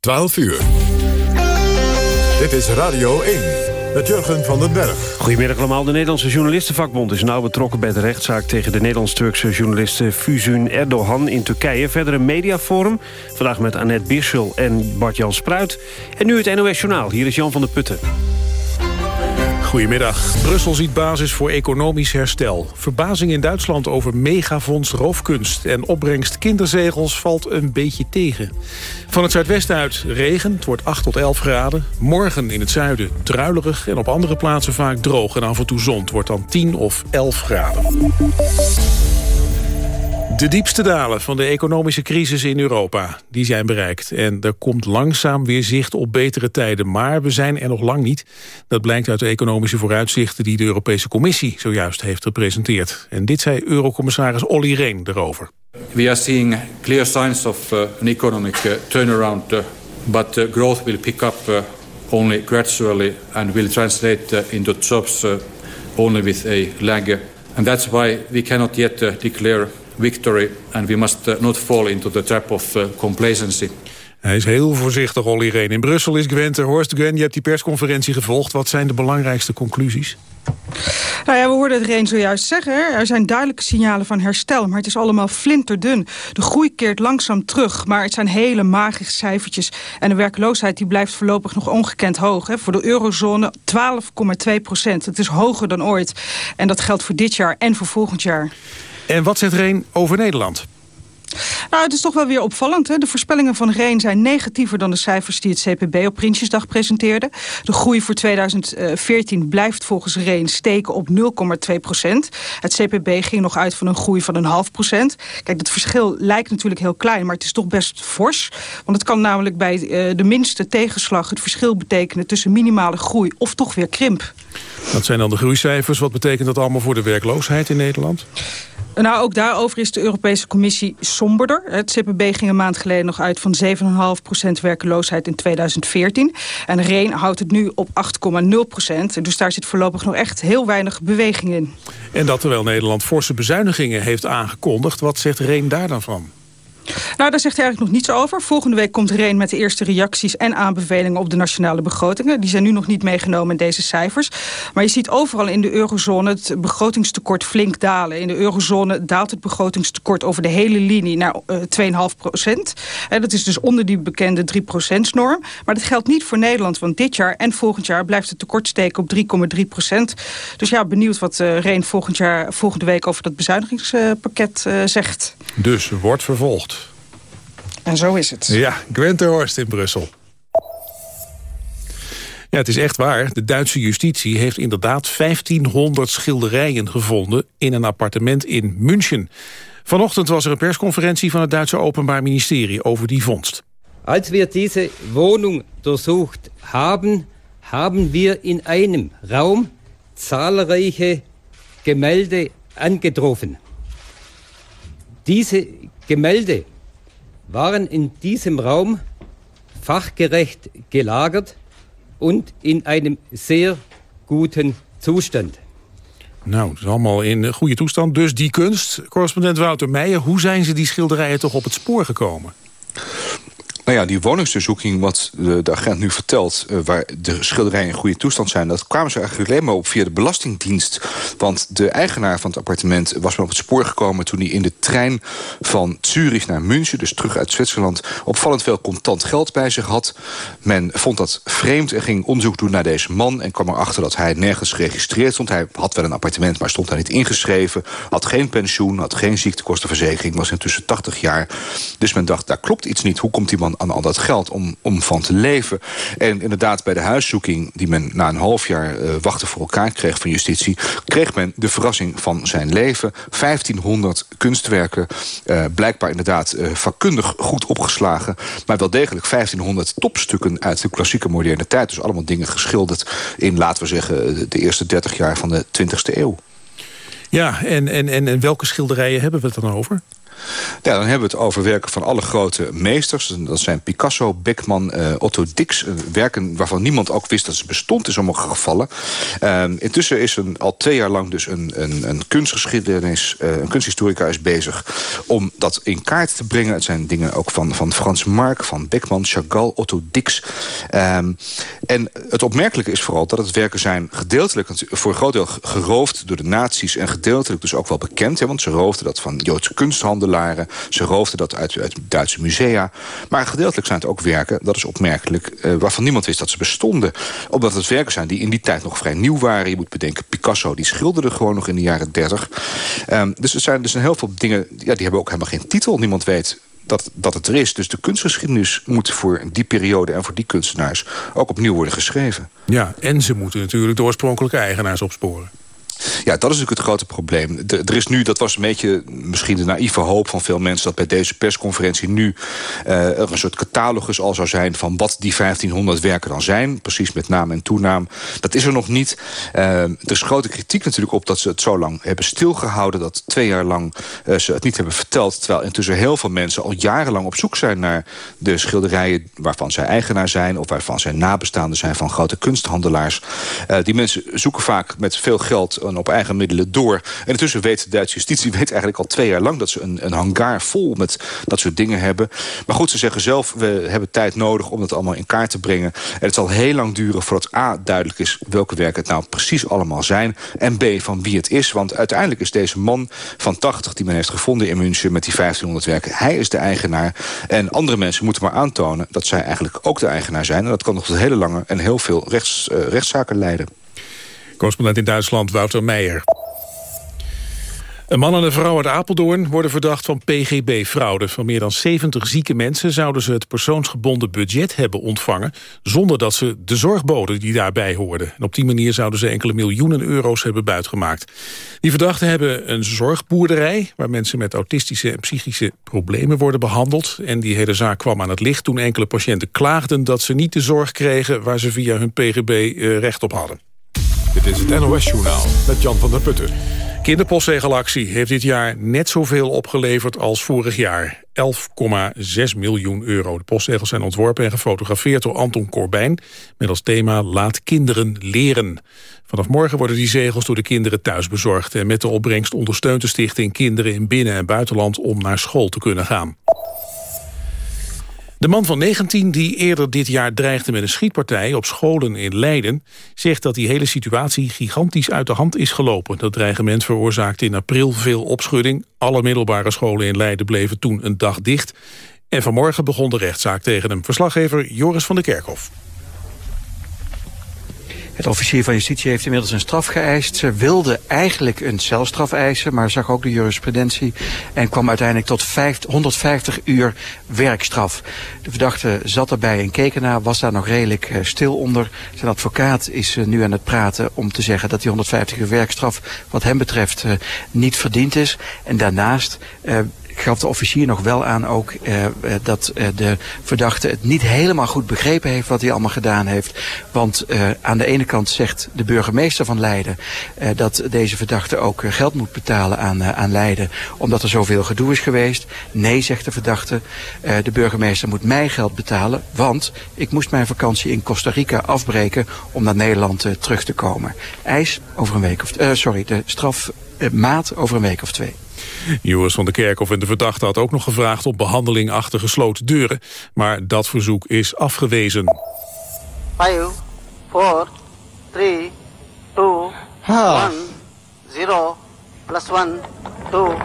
12 uur. Dit is Radio 1 met Jurgen van den Berg. Goedemiddag allemaal. De Nederlandse Journalistenvakbond is nauw betrokken bij de rechtszaak... tegen de Nederlands-Turkse journaliste Füsun Erdogan in Turkije. Verder een mediaforum. Vandaag met Annette Birschel en Bart-Jan Spruit. En nu het NOS Journaal. Hier is Jan van der Putten. Goedemiddag. Brussel ziet basis voor economisch herstel. Verbazing in Duitsland over megafonds roofkunst... en opbrengst kinderzegels valt een beetje tegen. Van het zuidwesten uit regen, het wordt 8 tot 11 graden. Morgen in het zuiden druilerig en op andere plaatsen vaak droog... en af en toe zon, het wordt dan 10 of 11 graden. De diepste dalen van de economische crisis in Europa die zijn bereikt. En er komt langzaam weer zicht op betere tijden. Maar we zijn er nog lang niet. Dat blijkt uit de economische vooruitzichten... die de Europese Commissie zojuist heeft gepresenteerd. En dit zei Eurocommissaris Olly Rehn erover. We are seeing clear signs of uh, an economic uh, turnaround... Uh, but growth will pick up only gradually... and will translate into jobs only with a lag. And that's why we cannot yet declare victory and we must uh, not fall into the trap of uh, complacency. Hij is heel voorzichtig, Olly Reen. In Brussel is Gwen ter Horst. Gwen, je hebt die persconferentie gevolgd. Wat zijn de belangrijkste conclusies? Nou ja, we hoorden het Reen zojuist zeggen. Er zijn duidelijke signalen van herstel, maar het is allemaal flinterdun. De groei keert langzaam terug, maar het zijn hele magere cijfertjes. En de werkloosheid die blijft voorlopig nog ongekend hoog. Hè. Voor de eurozone 12,2 procent. Het is hoger dan ooit. En dat geldt voor dit jaar en voor volgend jaar. En wat zegt Reen over Nederland? Nou, het is toch wel weer opvallend. Hè? De voorspellingen van Reen zijn negatiever dan de cijfers die het CPB op Prinsjesdag presenteerde. De groei voor 2014 blijft volgens Reen steken op 0,2 procent. Het CPB ging nog uit van een groei van een half procent. Kijk, dat verschil lijkt natuurlijk heel klein, maar het is toch best fors. Want het kan namelijk bij uh, de minste tegenslag het verschil betekenen tussen minimale groei of toch weer krimp. Dat zijn dan de groeicijfers. Wat betekent dat allemaal voor de werkloosheid in Nederland? Nou, ook daarover is de Europese Commissie somberder. Het CPB ging een maand geleden nog uit van 7,5% werkeloosheid in 2014. En Reen houdt het nu op 8,0%. Dus daar zit voorlopig nog echt heel weinig beweging in. En dat terwijl Nederland forse bezuinigingen heeft aangekondigd. Wat zegt Reen daar dan van? Nou, daar zegt hij eigenlijk nog niets over. Volgende week komt Reen met de eerste reacties en aanbevelingen op de nationale begrotingen. Die zijn nu nog niet meegenomen in deze cijfers. Maar je ziet overal in de eurozone het begrotingstekort flink dalen. In de eurozone daalt het begrotingstekort over de hele linie naar uh, eh, 2,5 procent. dat is dus onder die bekende 3% norm. Maar dat geldt niet voor Nederland, want dit jaar en volgend jaar blijft het tekort steken op 3,3 procent. Dus ja, benieuwd wat uh, Reen volgend jaar, volgende week over dat bezuinigingspakket uh, zegt. Dus wordt vervolgd. En zo is het. Ja, Gwenterhorst in Brussel. Ja, het is echt waar. De Duitse justitie heeft inderdaad 1500 schilderijen gevonden... in een appartement in München. Vanochtend was er een persconferentie van het Duitse Openbaar Ministerie over die vondst. Als we deze woning doorzocht hebben, hebben we in einem Raum zahlreiche Gemälde angetroffen. Diese Gemälde waren in diesem Raum fachgerecht gelagert und in einem sehr guten Zustand. Nou, het is allemaal in goede toestand. Dus die kunst, correspondent Wouter Meijer... hoe zijn ze die schilderijen toch op het spoor gekomen? Nou ja, die woningsdoorzoeking, wat de, de, agent nu vertelt... Uh, waar de schilderijen in goede toestand zijn... dat kwamen ze eigenlijk alleen maar op via de Belastingdienst. Want de eigenaar van het appartement was maar op het spoor gekomen... toen hij in de trein van Zurich naar München, dus terug uit Zwitserland... opvallend veel contant geld bij zich had. Men vond dat vreemd en ging onderzoek doen naar deze man... en kwam erachter dat hij nergens geregistreerd stond. Hij had wel een appartement, maar stond daar niet ingeschreven. Had geen pensioen, had geen ziektekostenverzekering... was intussen 80 jaar. Dus men dacht, daar klopt iets niet. Hoe komt die man aan al dat geld om, om van te leven. En inderdaad, bij de huiszoeking die men na een half jaar uh, wachten voor elkaar kreeg van justitie... kreeg men de verrassing van zijn leven. 1500 kunstwerken, uh, blijkbaar inderdaad uh, vakkundig goed opgeslagen... maar wel degelijk 1500 topstukken uit de klassieke moderne tijd. Dus allemaal dingen geschilderd in, laten we zeggen... de eerste 30 jaar van de 20e eeuw. Ja, en, en, en, en welke schilderijen hebben we het dan over? Dan hebben we het over werken van alle grote meesters. Dat zijn Picasso, Beckman, uh, Otto Dix. werken waarvan niemand ook wist dat ze bestond in sommige gevallen. Ehm, intussen is een, al twee jaar lang dus een, een, een kunstgeschiedenis... een kunsthistorica is bezig om dat in kaart te brengen. Het zijn dingen ook van, van Frans Marc, van Beckman, Chagall, Otto Dix. Um, en het opmerkelijke is vooral dat het werken zijn gedeeltelijk... voor een groot deel geroofd door de nazi's... en gedeeltelijk dus ook wel bekend. Hè, want ze roofden dat van Joodse Ze roofden dat uit, uit Duitse musea. Maar gedeeltelijk zijn het ook werken, dat is opmerkelijk... Uh, waarvan niemand wist dat ze bestonden. Omdat het werken zijn die in die tijd nog vrij nieuw waren. Je moet bedenken, Picasso die schilderde gewoon nog in de jaren 30. Um, dus er zijn dus een heel veel dingen... Ja, die hebben ook helemaal geen titel. Niemand weet dat, dat het er is. Dus de kunstgeschiedenis moet voor die periode en voor die kunstenaars ook opnieuw worden geschreven. Ja, en ze moeten natuurlijk de oorspronkelijke eigenaars opsporen. Ja, dat is natuurlijk het grote probleem. er is nu, dat was een beetje misschien de naïeve hoop van veel mensen... dat bij deze persconferentie nu uh, er een soort catalogus al zou zijn... van wat die 1500 werken dan zijn. Precies met naam en toenaam. Dat is er nog niet. Uh, er is grote kritiek natuurlijk op dat ze het zo lang hebben stilgehouden... dat twee jaar lang uh, ze het niet hebben verteld... terwijl intussen heel veel mensen al jarenlang op zoek zijn... naar de schilderijen waarvan zij eigenaar zijn... of waarvan zij nabestaanden zijn van grote kunsthandelaars. die mensen zoeken vaak met veel geld op eigen middelen door. En intussen weet de Duitse justitie weet eigenlijk al twee jaar lang... dat ze een, een hangar vol met dat soort dingen hebben. Maar goed, ze zeggen zelf, we hebben tijd nodig om dat allemaal in kaart te brengen. En het zal heel lang duren voordat A, duidelijk is welke werken het nou precies allemaal zijn. En B, van wie het is. Want uiteindelijk is deze man van 80 die men heeft gevonden in München... met die 1500 werken, hij is de eigenaar. En andere mensen moeten maar aantonen dat zij eigenlijk ook de eigenaar zijn. En dat kan nog tot hele lange en heel veel rechts, uh, rechtszaken leiden. Correspondent in Duitsland, Wouter Meijer. Een man en een vrouw uit Apeldoorn worden verdacht van PGB-fraude. Van meer dan 70 zieke mensen zouden ze het persoonsgebonden budget hebben ontvangen... zonder dat ze de zorg boden die daarbij hoorden. En op die manier zouden ze enkele miljoenen euro's hebben buitgemaakt. Die verdachten hebben een zorgboerderij... waar mensen met autistische en psychische problemen worden behandeld. En die hele zaak kwam aan het licht toen enkele patiënten klaagden... dat ze niet de zorg kregen waar ze via hun PGB eh, recht op hadden. Dit is het NOS-journaal met Jan van der Putten. Kinderpostzegelactie heeft dit jaar net zoveel opgeleverd als vorig jaar. 11,6 miljoen euro. De postzegels zijn ontworpen en gefotografeerd door Anton Corbijn... met als thema Laat kinderen leren. Vanaf morgen worden die zegels door de kinderen thuis bezorgd... en met de opbrengst ondersteunt de stichting kinderen in binnen- en buitenland... om naar school te kunnen gaan. De man van 19 die eerder dit jaar dreigde met een schietpartij op scholen in Leiden... zegt dat die hele situatie gigantisch uit de hand is gelopen. Dat dreigement veroorzaakte in april veel opschudding. Alle middelbare scholen in Leiden bleven toen een dag dicht. En vanmorgen begon de rechtszaak tegen hem. Verslaggever Joris van der Kerkhof. Het officier van justitie heeft inmiddels een straf geëist. Ze wilde eigenlijk een celstraf eisen, maar zag ook de jurisprudentie... en kwam uiteindelijk tot 150 uur werkstraf. De verdachte zat erbij en keek ernaar, was daar nog redelijk eh, stil onder. Zijn advocaat is uh, nu aan het praten om te zeggen dat die 150 uur werkstraf... wat hem betreft uh, niet verdiend is. En daarnaast gaf de officier nog wel aan ook uh, dat uh, de verdachte het niet helemaal goed begrepen heeft wat hij allemaal gedaan heeft. Want aan de ene kant zegt de burgemeester van Leiden dat deze verdachte ook geld moet betalen aan, aan Leiden omdat er zoveel gedoe is geweest. Nee, zegt de verdachte, de burgemeester moet mij geld betalen, want ik moest mijn vakantie in Costa Rica afbreken om naar Nederland terug te komen. Eis over een week of, sorry, de strafmaat over een week of twee. Joris van der Kerkhof en de verdachte had ook nog gevraagd op behandeling achter gesloten deuren. Maar dat verzoek is afgewezen. 5, 4, 3, 2, 1, 0, plus 1, 2,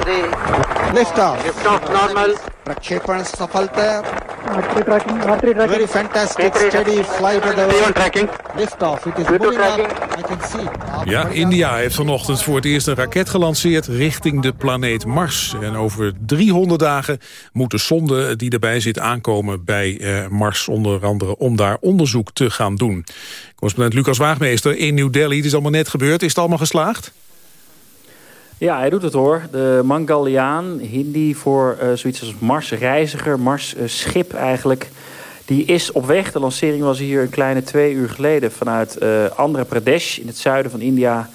3. Lift off. Lift off normal. Prakshepan safalta. Very fantastic steady flight of the tracking. Lift off. It is moving up. I can see. Ja, India heeft vanochtend voor het eerst een raket gelanceerd richting de planeet Mars. En over 300 dagen moet de sonde die erbij zit aankomen bij eh, Mars onder andere om daar onderzoek te gaan doen. Correspondent Lucas Waagmeester in New Delhi. Het is allemaal net gebeurd. Is het allemaal geslaagd? Ja, hij doet het hoor. De Mangaliaan, Hindi voor uh, zoiets als Marsreiziger, Marsschip uh, eigenlijk. Die is op weg. De lancering was hier een kleine twee uur geleden vanuit uh, Andhra Pradesh in het zuiden van India.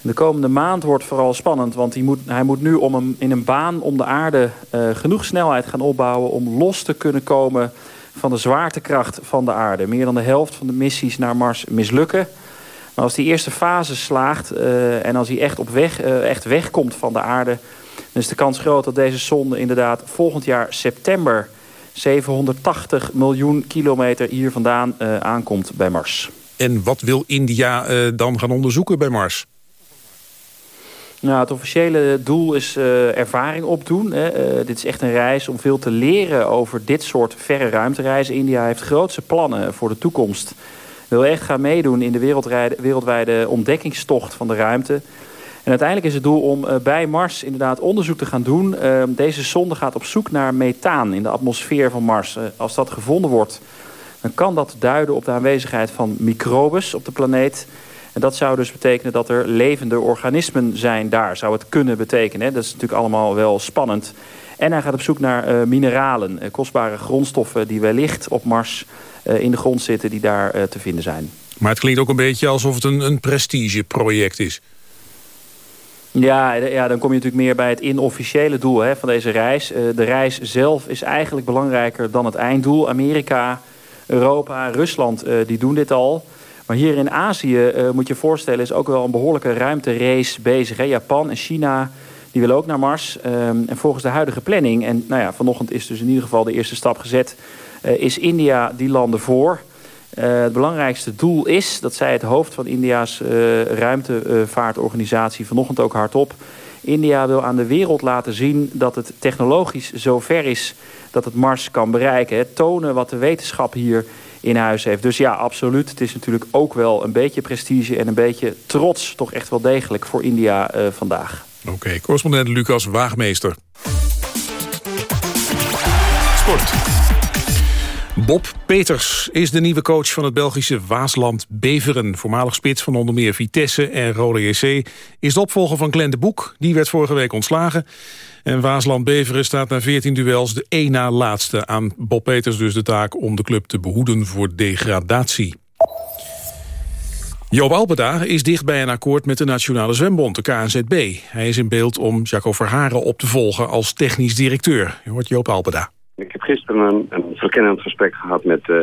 De komende maand wordt vooral spannend, want hij moet, hij moet nu om in een baan om de aarde uh, genoeg snelheid gaan opbouwen om los te kunnen komen van de zwaartekracht van de aarde. Meer dan de helft van de missies naar Mars mislukken. Maar als die eerste fase slaagt uh, en als hij echt, op weg, uh, echt wegkomt van de aarde... dan is de kans groot dat deze zonde inderdaad volgend jaar september... 780 miljoen kilometer hier vandaan uh, aankomt bij Mars. En wat wil India dan gaan onderzoeken bij Mars? Nou, het officiële doel is uh, ervaring opdoen. Hè. Uh, dit is echt een reis om veel te leren over dit soort verre ruimtereizen. India heeft grootse plannen voor de toekomst. Wil echt gaan meedoen in de wereldwijde ontdekkingstocht van de ruimte. En uiteindelijk is het doel om uh, bij Mars inderdaad onderzoek te gaan doen. deze zonde gaat op zoek naar methaan in de atmosfeer van Mars. als dat gevonden wordt, dan kan dat duiden op de aanwezigheid van microbes op de planeet... En dat zou dus betekenen dat er levende organismen zijn daar. Zou het kunnen betekenen. Dat is natuurlijk allemaal wel spannend. En hij gaat op zoek naar uh, mineralen. Kostbare grondstoffen die wellicht op Mars in de grond zitten. Die daar te vinden zijn. Maar het klinkt ook een beetje alsof het een, een prestigeproject is. Ja, ja, dan kom je natuurlijk meer bij het inofficiële doel hè, van deze reis. de reis zelf is eigenlijk belangrijker dan het einddoel. Amerika, Europa, Rusland, die doen dit al. Maar hier in Azië, moet je voorstellen, is ook wel een behoorlijke ruimterace bezig. Hè? Japan en China, die willen ook naar Mars. Um, en volgens de huidige planning, en nou ja, vanochtend is dus in ieder geval de eerste stap gezet... Uh, is India die landen voor. Uh, het belangrijkste doel is, dat zei het hoofd van India's ruimtevaartorganisatie vanochtend ook hardop... India wil aan de wereld laten zien dat het technologisch zo ver is dat het Mars kan bereiken. Hè? Tonen wat de wetenschap hier in huis heeft. Dus ja, absoluut. Het is natuurlijk ook wel een beetje prestige en een beetje trots... toch echt wel degelijk voor India vandaag. Oké, correspondent Lucas Waagmeester. Sport. Bob Peters is de nieuwe coach van het Belgische Waasland Beveren. Voormalig spits van onder meer Vitesse en Rode JC... is de opvolger van Glenn de Boek. Die werd vorige week ontslagen. En Waasland Beveren staat na 14 duels de één na laatste. Aan Bob Peters dus de taak om de club te behoeden voor degradatie. Joop Albeda is dicht bij een akkoord met de Nationale Zwembond, de KNZB. Hij is in beeld om Jaco Verharen op te volgen als technisch directeur. Je hoort Joop Albeda. Ik heb gisteren een, een verkennend gesprek gehad met, uh,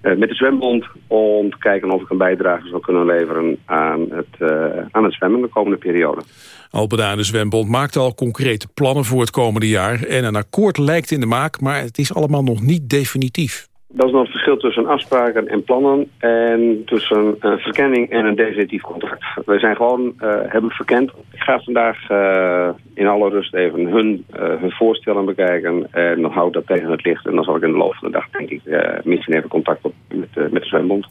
met de zwembond... om te kijken of ik een bijdrage zou kunnen leveren aan het, uh, aan het zwemmen de komende periode. Albeda en de Zwembond maakt al concrete plannen voor het komende jaar... en een akkoord lijkt in de maak, maar het is allemaal nog niet definitief. Dat is nog het verschil tussen afspraken en plannen en tussen een verkenning en een definitief contract. We zijn gewoon, uh, hebben verkend. Ik ga vandaag uh, in alle rust even hun, uh, hun voorstellen bekijken en dan hou ik dat tegen het licht. En dan zal ik in de loop van de dag, denk ik, misschien even contact op met, met de zwembond.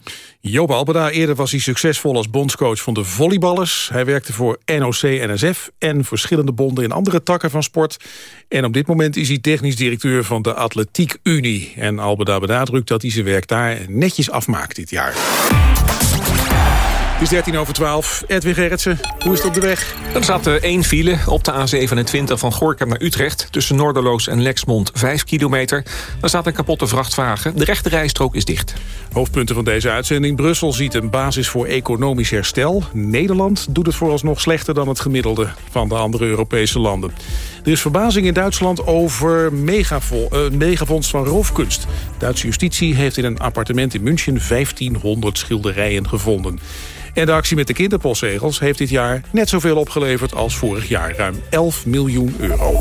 Joop Albeda, eerder was hij succesvol als bondscoach van de volleyballers. Hij werkte voor NOC-NSF en verschillende bonden in andere takken van sport. En op dit moment is hij technisch directeur van de Atletiek Unie. En Albeda benadrukt dat hij zijn werk daar netjes afmaakt dit jaar. Het is 13 over 12. Edwin Gerritsen, hoe is het op de weg? Er staat één file op de A27 van Gorkum naar Utrecht... tussen Noorderloos en Lexmond, 5 kilometer. Daar staat een kapotte vrachtwagen. De rechte rijstrook is dicht. Hoofdpunten van deze uitzending. Brussel ziet een basis voor economisch herstel. Nederland doet het vooralsnog slechter dan het gemiddelde van de andere Europese landen. Er is verbazing in Duitsland over megavo uh, megafonds van roofkunst. Duitse justitie heeft in een appartement in München 1500 schilderijen gevonden. En de actie met de kinderpostzegels heeft dit jaar net zoveel opgeleverd als vorig jaar. Ruim 11 miljoen euro.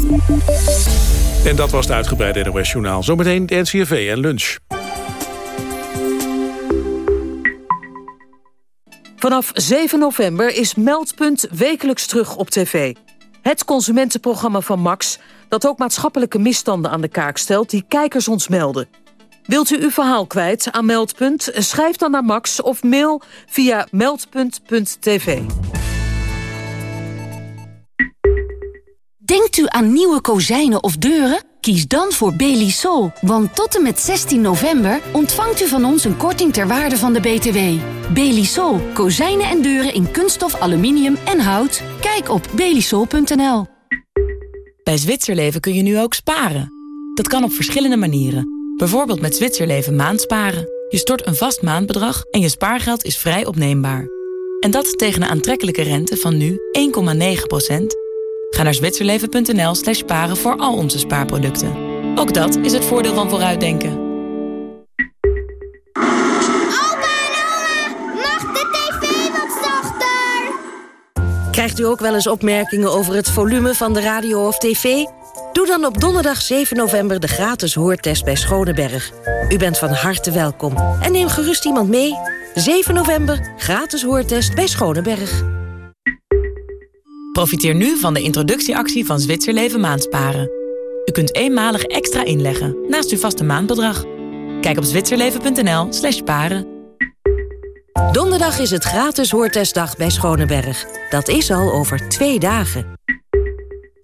En dat was het uitgebreide NOS Journaal. Zometeen de NCRV en lunch. Vanaf 7 november is Meldpunt wekelijks terug op tv. Het consumentenprogramma van Max... dat ook maatschappelijke misstanden aan de kaak stelt... die kijkers ons melden. Wilt u uw verhaal kwijt aan Meldpunt? Schrijf dan naar Max of mail via meldpunt.tv. Denkt u aan nieuwe kozijnen of deuren? Kies dan voor Belisol, want tot en met 16 november ontvangt u van ons een korting ter waarde van de BTW. Belisol, kozijnen en deuren in kunststof, aluminium en hout. Kijk op belisol.nl. Bij Zwitserleven kun je nu ook sparen. Dat kan op verschillende manieren. Bijvoorbeeld met Zwitserleven maandsparen. Je stort een vast maandbedrag en je spaargeld is vrij opneembaar. En dat tegen een aantrekkelijke rente van nu 1,9% Ga naar zwitserleven.nl slash sparen voor al onze spaarproducten. Ook dat is het voordeel van vooruitdenken. Krijgt u ook wel eens opmerkingen over het volume van de radio of tv? Doe dan op donderdag 7 november de gratis hoortest bij Schoneberg. U bent van harte welkom. En neem gerust iemand mee. 7 november, gratis hoortest bij Schoneberg. Profiteer nu van de introductieactie van Zwitserleven Maandsparen. U kunt eenmalig extra inleggen naast uw vaste maandbedrag. Kijk op zwitserleven.nl slash paren. Donderdag is het gratis hoortestdag bij Schoneberg. Dat is al over twee dagen.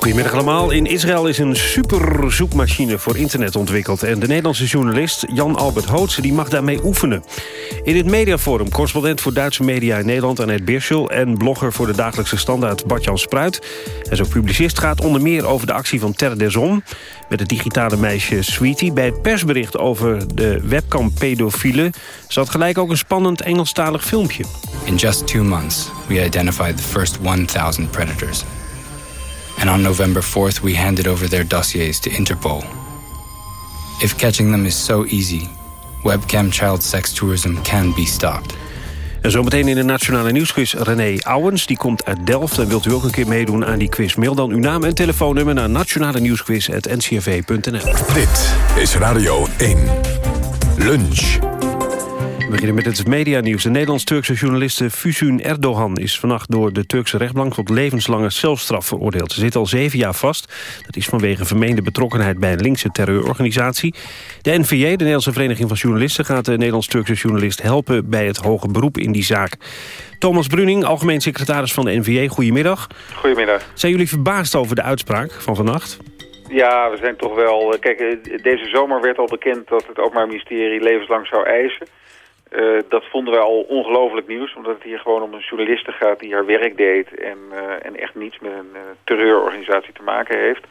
Goedemiddag allemaal. In Israël is een superzoekmachine voor internet ontwikkeld. En de Nederlandse journalist Jan-Albert Hootse die mag daarmee oefenen. In het mediaforum correspondent voor Duitse media in Nederland... Annette Birschel en blogger voor de dagelijkse standaard Bart-Jan Spruit. En zo publicist gaat onder meer over de actie van Terre des Hommes... met het digitale meisje Sweetie. Bij het persbericht over de webcam pedofielen... zat gelijk ook een spannend Engelstalig filmpje. In just two months, we identified the first 1000 predators... and on November 4th we handed over their dossiers to Interpol. If catching them is so easy, webcam child sex tourism can be stopped. En zometeen in de Nationale Nieuwsquiz René Ouwens. Die komt uit Delft en wilt u ook een keer meedoen aan die quiz. Mail dan uw naam en telefoonnummer naar nationale nieuwsquiz.ncrv.nl. Dit is Radio 1. Lunch. We beginnen met het medianieuws. De Nederlands-Turkse journaliste Füsun Erdogan... is vannacht door de Turkse rechtbank tot levenslange celstraf veroordeeld. Ze zit al zeven jaar vast. Dat is vanwege vermeende betrokkenheid bij een linkse terreurorganisatie. De NVJ, de Nederlandse Vereniging van Journalisten... gaat de Nederlands-Turkse journalist helpen bij het hoge beroep in die zaak. Thomas Bruning, algemeen secretaris van de NVJ, goedemiddag. Goedemiddag. Zijn jullie verbaasd over de uitspraak van vannacht? Ja, we zijn toch wel... Kijk, deze zomer werd al bekend dat het Openbaar Ministerie levenslang zou eisen. Uh, dat vonden wij al ongelooflijk nieuws, omdat het hier gewoon om een journaliste gaat die haar werk deed en, uh, en echt niets met een uh, terreurorganisatie te maken heeft.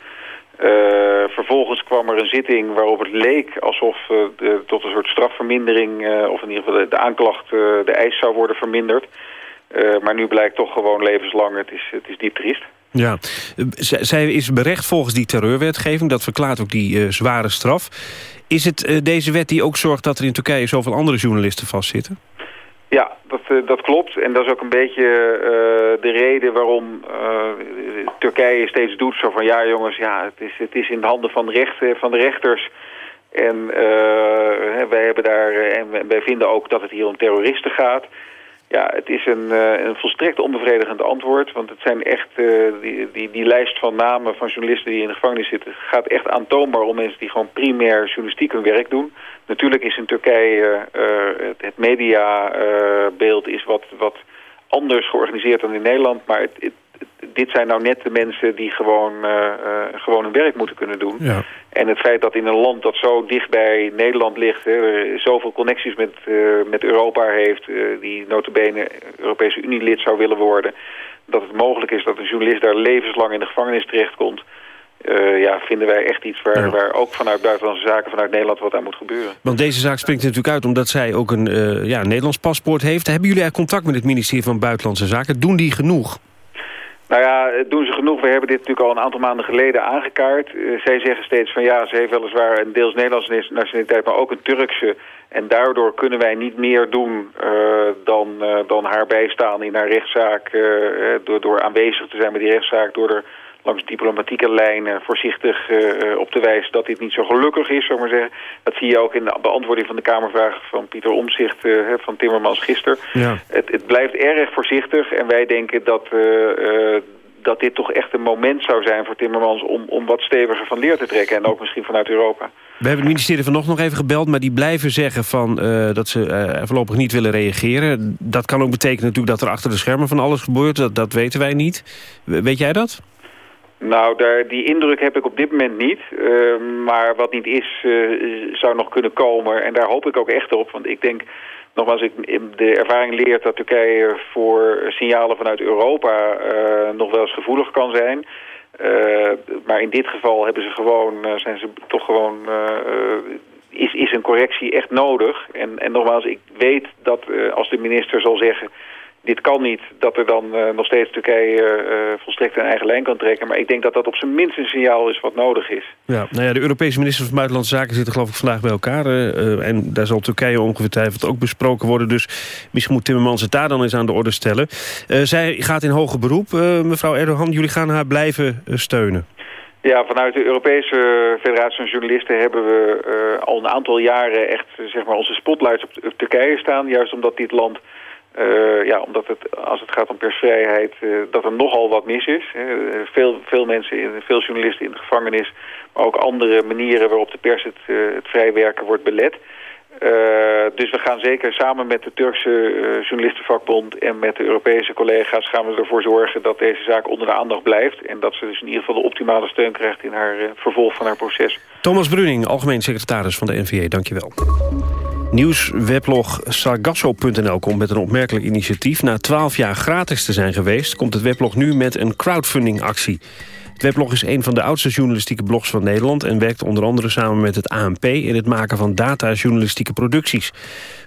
vervolgens kwam er een zitting waarop het leek alsof de, tot een soort strafvermindering, of in ieder geval de, de aanklacht, de eis zou worden verminderd. maar nu blijkt toch gewoon levenslang, het is, het is diep triest. Ja, zij is berecht volgens die terreurwetgeving. Dat verklaart ook die uh, zware straf. Is het uh, deze wet die ook zorgt dat er in Turkije zoveel andere journalisten vastzitten? Ja, dat, uh, dat klopt. En dat is ook een beetje de reden waarom Turkije steeds doet. Zo van, ja jongens, ja, het, is, het is in de handen van de, recht, van de rechters. En wij, hebben daar, en wij vinden ook dat het hier om terroristen gaat. Ja, het is een, uh, een volstrekt onbevredigend antwoord. Want het zijn echt, uh, die, die, die lijst van namen van journalisten die in de gevangenis zitten... gaat echt aantoonbaar om mensen die gewoon primair journalistiek hun werk doen. Natuurlijk is in Turkije uh, het, het mediabeeld is wat, wat anders georganiseerd dan in Nederland. Maar het, dit zijn nou net de mensen die gewoon, gewoon hun werk moeten kunnen doen. Ja. En het feit dat in een land dat zo dicht bij Nederland ligt... Hè, zoveel connecties met, uh, met Europa heeft... Die notabene Europese Unie lid zou willen worden... dat het mogelijk is dat een journalist daar levenslang in de gevangenis terechtkomt... Uh, ja, vinden wij echt iets waar, ja. waar ook vanuit buitenlandse zaken, vanuit Nederland wat aan moet gebeuren. Want deze zaak springt natuurlijk uit omdat zij ook een uh, ja, Nederlands paspoort heeft. Hebben jullie er contact met het ministerie van Buitenlandse Zaken? Doen die genoeg? Nou ja, doen ze genoeg. We hebben dit natuurlijk al een aantal maanden geleden aangekaart. Uh, zij zeggen steeds van ja, ze heeft weliswaar een deels Nederlandse nationaliteit, maar ook een Turkse. En daardoor kunnen wij niet meer doen uh, dan, uh, dan haar bijstaan in haar rechtszaak. door, door aanwezig te zijn bij die rechtszaak, door er langs diplomatieke lijnen voorzichtig op te wijzen dat dit niet zo gelukkig is, zou maar zeggen. Dat zie je ook in de beantwoording van de Kamervraag van Pieter Omzicht van Timmermans gisteren. Ja. Het, het, blijft erg voorzichtig en wij denken dat dat dit toch echt een moment zou zijn voor Timmermans... om, om wat steviger van leer te trekken. En ook misschien vanuit Europa. We hebben het ministerie vanochtend nog even gebeld... maar die blijven zeggen van, uh, dat ze uh, voorlopig niet willen reageren. Dat kan ook betekenen natuurlijk dat er achter de schermen van alles gebeurt. Dat, dat weten wij niet. Weet jij dat? Nou, daar, die indruk heb ik op dit moment niet. Uh, maar wat niet is, zou nog kunnen komen. En daar hoop ik ook echt op. Want ik denk nogmaals, ik, de ervaring leert dat Turkije voor signalen vanuit Europa uh, nog wel eens gevoelig kan zijn. Uh, maar in dit geval hebben ze gewoon, zijn ze toch gewoon, is, is een correctie echt nodig. En, en nogmaals, ik weet dat als de minister zal zeggen dit kan niet, dat er dan uh, nog steeds Turkije uh, volstrekt een eigen lijn kan trekken. Maar ik denk dat dat op zijn minst een signaal is wat nodig is. Ja, nou ja, de Europese ministers van Buitenlandse Zaken zitten geloof ik vandaag bij elkaar. Uh, en daar zal Turkije ongetwijfeld ook besproken worden. Dus misschien moet Timmermans het daar dan eens aan de orde stellen. zij gaat in hoger beroep, mevrouw Erdogan. Jullie gaan haar blijven steunen. Ja, vanuit de Europese Federatie van Journalisten hebben we al een aantal jaren echt zeg maar, onze spotlights op, op Turkije staan. Juist omdat dit land uh, ja, omdat het, als het gaat om persvrijheid, uh, dat er nogal wat mis is. Uh, veel, veel mensen, veel journalisten in de gevangenis, maar ook andere manieren waarop de pers het, het vrij werken wordt belet. dus we gaan zeker samen met de Turkse journalistenvakbond en met de Europese collega's gaan we ervoor zorgen dat deze zaak onder de aandacht blijft. En dat ze dus in ieder geval de optimale steun krijgt in haar vervolg van haar proces. Thomas Bruning, algemeen secretaris van de NVA, dankjewel. Nieuwsweblog sargasso.nl komt met een opmerkelijk initiatief. Na 12 jaar gratis te zijn geweest... komt het weblog nu met een crowdfundingactie. Het weblog is een van de oudste journalistieke blogs van Nederland... en werkt onder andere samen met het ANP... in het maken van data-journalistieke producties.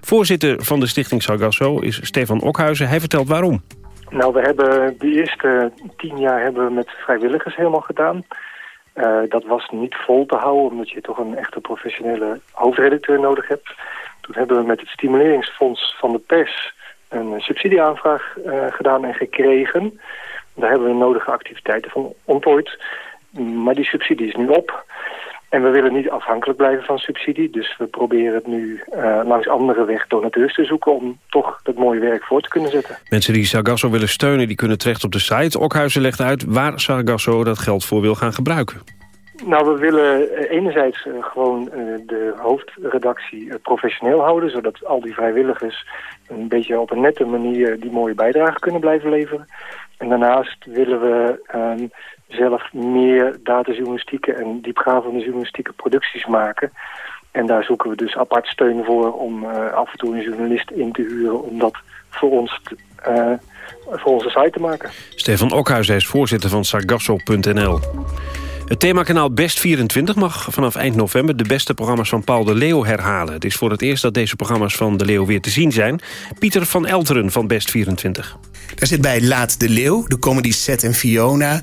Voorzitter van de stichting Sargasso is Stefan Okhuizen. Hij vertelt waarom. Nou, we hebben de eerste tien jaar hebben we met vrijwilligers helemaal gedaan... Uh, dat was niet vol te houden, omdat je toch een echte professionele hoofdredacteur nodig hebt. Toen hebben we met het stimuleringsfonds van de pers een subsidieaanvraag uh, gedaan en gekregen. Daar hebben we nodige activiteiten van ontplooid. Maar die subsidie is nu op. En we willen niet afhankelijk blijven van subsidie. Dus we proberen het nu uh, langs andere weg donateurs te zoeken... om toch dat mooie werk voor te kunnen zetten. Mensen die Sargasso willen steunen, die kunnen terecht op de site. Okhuizen legt uit waar Sargasso dat geld voor wil gaan gebruiken. Nou, we willen enerzijds uh, gewoon uh, de hoofdredactie professioneel houden... zodat al die vrijwilligers een beetje op een nette manier die mooie bijdrage kunnen blijven leveren. En daarnaast willen we ehm, zelf meer datajournalistieke en diepgravende journalistieke producties maken. En daar zoeken we dus apart steun voor om af en toe een journalist in te huren... om dat voor ons voor onze site te maken. Stefan Okhuis is voorzitter van sargasso.nl. Het themakanaal Best24 mag vanaf eind november de beste programma's van Paul de Leeuw herhalen. Het is voor het eerst dat deze programma's van de Leeuw weer te zien zijn. Pieter van Elteren van Best24. Daar zit bij Laat de Leeuw, de comedy set en Fiona...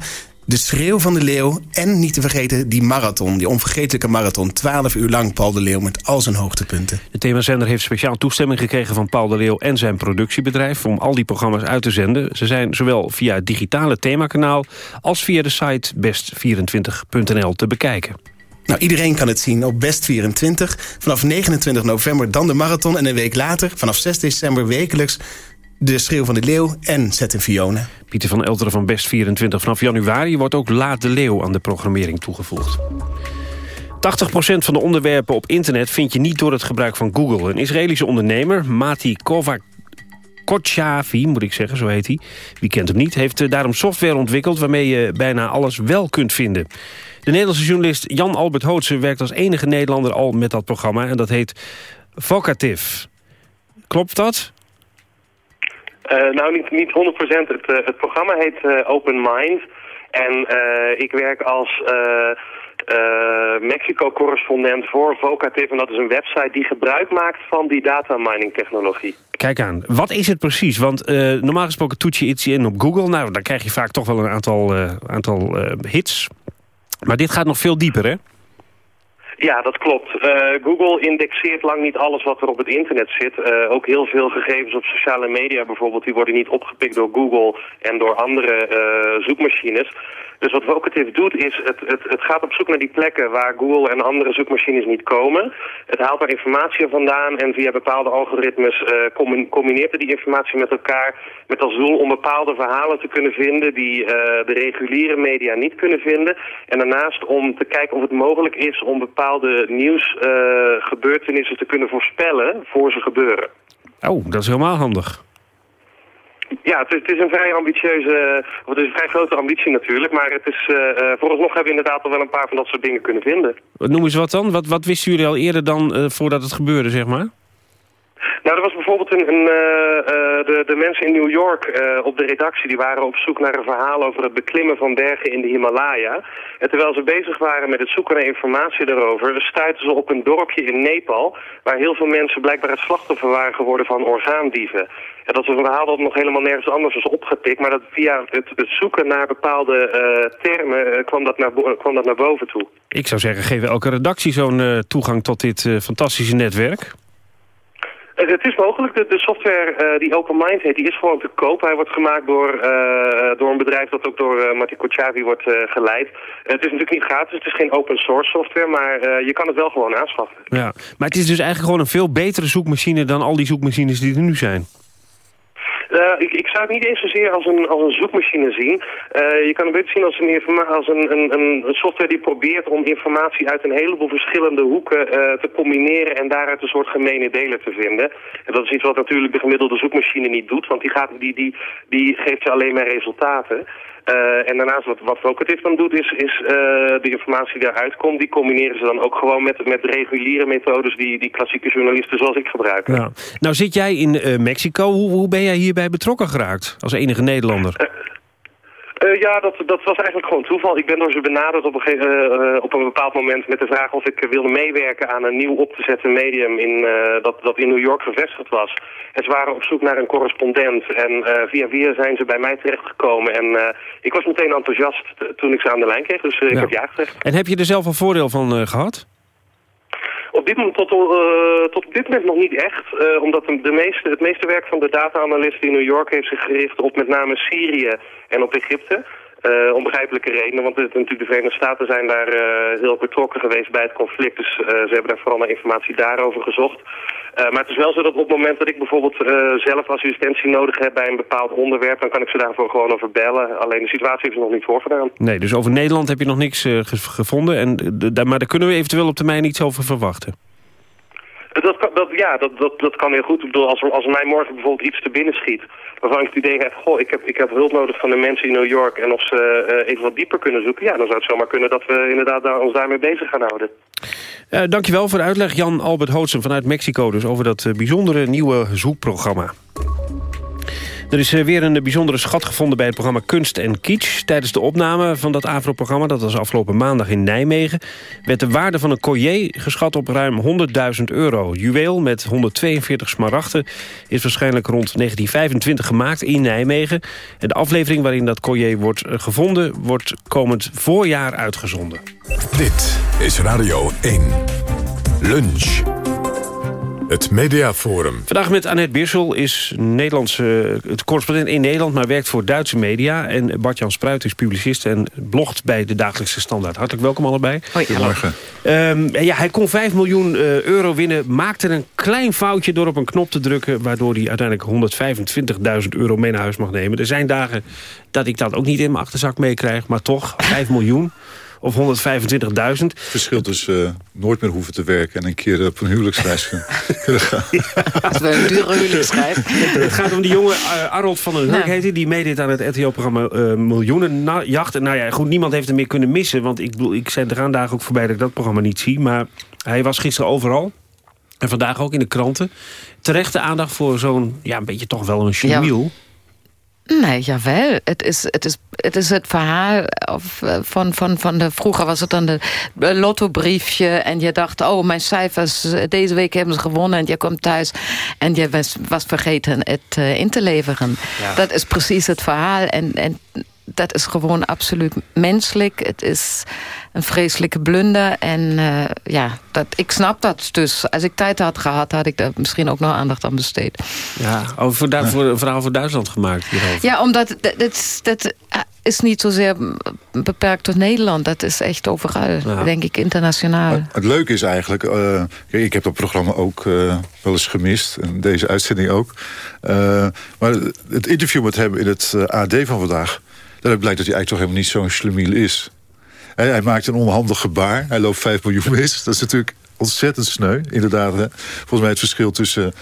De Schreeuw van de Leeuw en niet te vergeten die marathon. Die onvergetelijke marathon. 12 uur lang Paul de Leeuw met al zijn hoogtepunten. De themazender heeft speciaal toestemming gekregen van Paul de Leeuw... en zijn productiebedrijf om al die programma's uit te zenden. Ze zijn zowel via het digitale themakanaal... als via de site best24.nl te bekijken. Nou, iedereen kan het zien op Best24. Vanaf 29 november dan de marathon en een week later... vanaf 6 december wekelijks de Schreeuw van de Leeuw en Zet en Fiona. Pieter van Elteren van Best24. Vanaf januari wordt ook Laat de Leeuw aan de programmering toegevoegd. 80% van de onderwerpen op internet vind je niet door het gebruik van Google. Een Israëlische ondernemer, Mati Kovac Kochavi, moet ik zeggen, zo heet hij. Wie kent hem niet, heeft eh, daarom software ontwikkeld... waarmee je bijna alles wel kunt vinden. De Nederlandse journalist Jan Albert Hootsen werkt als enige Nederlander al met dat programma... en dat heet Vocative. Klopt dat? Uh, nou, niet, niet 100%. Het, uh, het programma heet uh, Open Mind. En ik werk als Mexico-correspondent voor Vocative. En dat is een website die gebruik maakt van die data mining technologie. Kijk aan. Wat is het precies? Want normaal gesproken toets je iets in op Google. Nou, dan krijg je vaak toch wel een aantal, aantal hits. Maar dit gaat nog veel dieper, hè? Ja, dat klopt. Uh, Google indexeert lang niet alles wat er op het internet zit. Uh, ook heel veel gegevens op sociale media bijvoorbeeld, die worden niet opgepikt door Google en door andere uh, zoekmachines. Dus wat Vocative doet is, het, het, het gaat op zoek naar die plekken waar Google en andere zoekmachines niet komen. Het haalt daar informatie vandaan en via bepaalde algoritmes uh, combineert het die informatie met elkaar met als doel om bepaalde verhalen te kunnen vinden die uh, de reguliere media niet kunnen vinden. En daarnaast om te kijken of het mogelijk is om bepaalde nieuwsgebeurtenissen uh, te kunnen voorspellen voor ze gebeuren. Oh, dat is helemaal handig. Ja, het is, een vrij ambitieuze, het is een vrij grote ambitie natuurlijk, maar het is, uh, vooralsnog hebben we inderdaad al wel een paar van dat soort dingen kunnen vinden. Noem eens wat dan? Wat, wat wisten jullie al eerder dan uh, voordat het gebeurde, zeg maar? Nou, er was bijvoorbeeld een, een uh, de, de mensen in New York uh, op de redactie... die waren op zoek naar een verhaal over het beklimmen van bergen in de Himalaya. En terwijl ze bezig waren met het zoeken naar informatie daarover... stuitten ze op een dorpje in Nepal... waar heel veel mensen blijkbaar het slachtoffer waren geworden van orgaandieven. En dat is een verhaal dat nog helemaal nergens anders is opgepikt... maar dat via het, zoeken naar bepaalde termen kwam, dat naar, kwam dat naar boven toe. Ik zou zeggen, geven elke redactie zo'n toegang tot dit fantastische netwerk... Het is mogelijk. De, software uh, die OpenMind heet, die is gewoon te koop. Hij wordt gemaakt door, uh, door een bedrijf dat ook door uh, Kochavi wordt geleid. het is natuurlijk niet gratis, het is geen open source software, maar je kan het wel gewoon aanschaffen. Ja, maar het is dus eigenlijk gewoon een veel betere zoekmachine dan al die zoekmachines die er nu zijn. Uh, ik, ik, zou het niet eens zozeer als een, als een zoekmachine zien. Uh, je kan het beter zien als, een, als een, een, een, software die probeert om informatie uit een heleboel verschillende hoeken uh, te combineren en daaruit een soort gemene delen te vinden. En dat is iets wat natuurlijk de gemiddelde zoekmachine niet doet, want die, gaat, die, die, die geeft je alleen maar resultaten. Uh, en daarnaast wat, wat Vocative dan doet is, is uh, de informatie die daaruit komt, die combineren ze dan ook gewoon met, met reguliere methodes die, die klassieke journalisten zoals ik gebruik. Ja. Nou zit jij in uh, Mexico, hoe, hoe ben jij hierbij betrokken geraakt als enige Nederlander? Uh, ja, dat, dat was eigenlijk gewoon toeval. Ik ben door ze benaderd op een, uh, op een bepaald moment met de vraag of ik wilde meewerken aan een nieuw op te zetten medium in, uh, dat, dat in New York gevestigd was. En ze waren op zoek naar een correspondent en via via zijn ze bij mij terechtgekomen. En ik was meteen enthousiast toen ik ze aan de lijn kreeg, dus ik heb ja gezegd. En heb je er zelf een voordeel van gehad? Op dit moment, tot, uh, tot op dit moment nog niet echt, uh, omdat de meeste, het meeste werk van de data-analysten in New York heeft zich gericht op met name Syrië en op Egypte. Uh, om begrijpelijke redenen, want het, natuurlijk de Verenigde Staten zijn daar heel betrokken geweest bij het conflict. Dus ze hebben daar vooral naar informatie daarover gezocht. Maar het is wel zo dat op het moment dat ik bijvoorbeeld zelf assistentie nodig heb bij een bepaald onderwerp, dan kan ik ze daarvoor gewoon over bellen. Alleen de situatie er nog niet voorgedaan. Nee, dus over Nederland heb je nog niks gevonden, en, maar daar kunnen we eventueel op termijn iets over verwachten. Dat, kan, dat, ja, dat, dat, dat kan heel goed. Ik bedoel, als, als mij morgen bijvoorbeeld iets te binnen schiet... waarvan ik het idee heb, goh, ik heb, ik heb hulp nodig van de mensen in New York... en of ze uh, even wat dieper kunnen zoeken... ja, dan zou het zomaar kunnen dat we inderdaad daar, ons daarmee bezig gaan houden. Uh, dankjewel voor de uitleg, Jan Albert Hootsen vanuit Mexico... dus over dat uh, bijzondere nieuwe zoekprogramma. Er is eh, weer een bijzondere schat gevonden bij het programma Kunst en Kitsch. Tijdens de opname van dat AVRO-programma, dat was afgelopen maandag in Nijmegen... werd de waarde van een collier geschat op ruim 100.000 euro. Juweel met 142 smaragden is waarschijnlijk rond 1925 gemaakt in Nijmegen. En de aflevering waarin dat collier wordt eh, gevonden... wordt komend voorjaar uitgezonden. Dit is Radio 1. Lunch. Het Mediaforum. Vandaag met Annette Birsel is Nederlandse, het correspondent in Nederland... maar werkt voor Duitse media. En Bart-Jan Spruit is publicist en blogt bij de Dagelijkse Standaard. Hartelijk welkom allebei. Goedemorgen. Um, ja, hij kon 5 miljoen uh, euro winnen, maakte een klein foutje... door op een knop te drukken... waardoor hij uiteindelijk 125.000 euro mee naar huis mag nemen. Er zijn dagen dat ik dat ook niet in mijn achterzak meekrijg... maar toch, 5 miljoen of 125.000. Verschil dus uh, nooit meer hoeven te werken... en een keer op een huwelijksreis kunnen gaan. Dat is wel een dure huwelijksreis. Het gaat om die jonge uh, Arold van den Hurk, heet hij. Die meedeed aan het RTO-programma uh, Miljoenenjacht. En nou ja, goed, niemand heeft hem meer kunnen missen. Want ik, bedoel, ik zend er aan dagen ook voorbij dat ik dat programma niet zie. Maar hij was gisteren overal. En vandaag ook in de kranten. Terechte aandacht voor zo'n, ja, een beetje toch wel een chemiel. Ja. Nee, jawel. Het is het, is, het, is het verhaal van, van, van de... Vroeger was het dan de lottobriefje en je dacht... oh, mijn cijfers, deze week hebben ze gewonnen... en je komt thuis en je was, was vergeten het uh, in te leveren. Ja. Dat is precies het verhaal. En, en dat is gewoon absoluut menselijk. Het is een vreselijke blunder. En uh, ja, dat, ik snap dat. Dus als ik tijd had gehad, had ik daar misschien ook nog aandacht aan besteed. Ja, over, voor, een verhaal voor Duitsland gemaakt hierover. Ja, omdat dat, dat, is niet zozeer beperkt tot Nederland. Dat is echt overal, denk ik, internationaal. Het, leuke is eigenlijk... Uh, ik heb dat programma ook uh, wel eens gemist. En deze uitzending ook. Uh, maar het interview met hem in het AD van vandaag... daaruit blijkt dat hij eigenlijk toch helemaal niet zo'n slemiel is. Hij, hij, maakt een onhandig gebaar. Hij loopt 5 miljoen mis. Dat is natuurlijk ontzettend sneu, inderdaad. Hè. Volgens mij het verschil tussen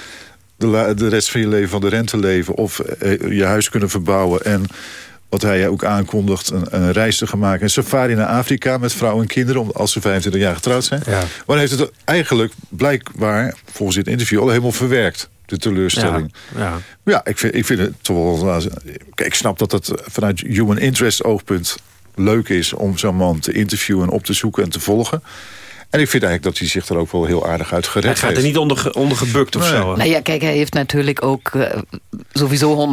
de, de rest van je leven van de rente leven... of je huis kunnen verbouwen en wat hij ook aankondigt, een, een, reis te gaan maken. Een safari naar Afrika met vrouwen en kinderen... als ze 25 jaar getrouwd zijn. Ja. Maar heeft het eigenlijk blijkbaar, volgens dit interview... al helemaal verwerkt, de teleurstelling. Ja, ja. ja ik, vind, ik vind het toch wel... Kijk, ik snap dat het vanuit human interest oogpunt leuk is... om zo'n man te interviewen, op te zoeken en te volgen... En ik vind eigenlijk dat hij zich er ook wel heel aardig uit gered heeft. Hij gaat er niet onder, onder gebukt of zo. Nou ja, kijk, hij heeft natuurlijk ook uh, sowieso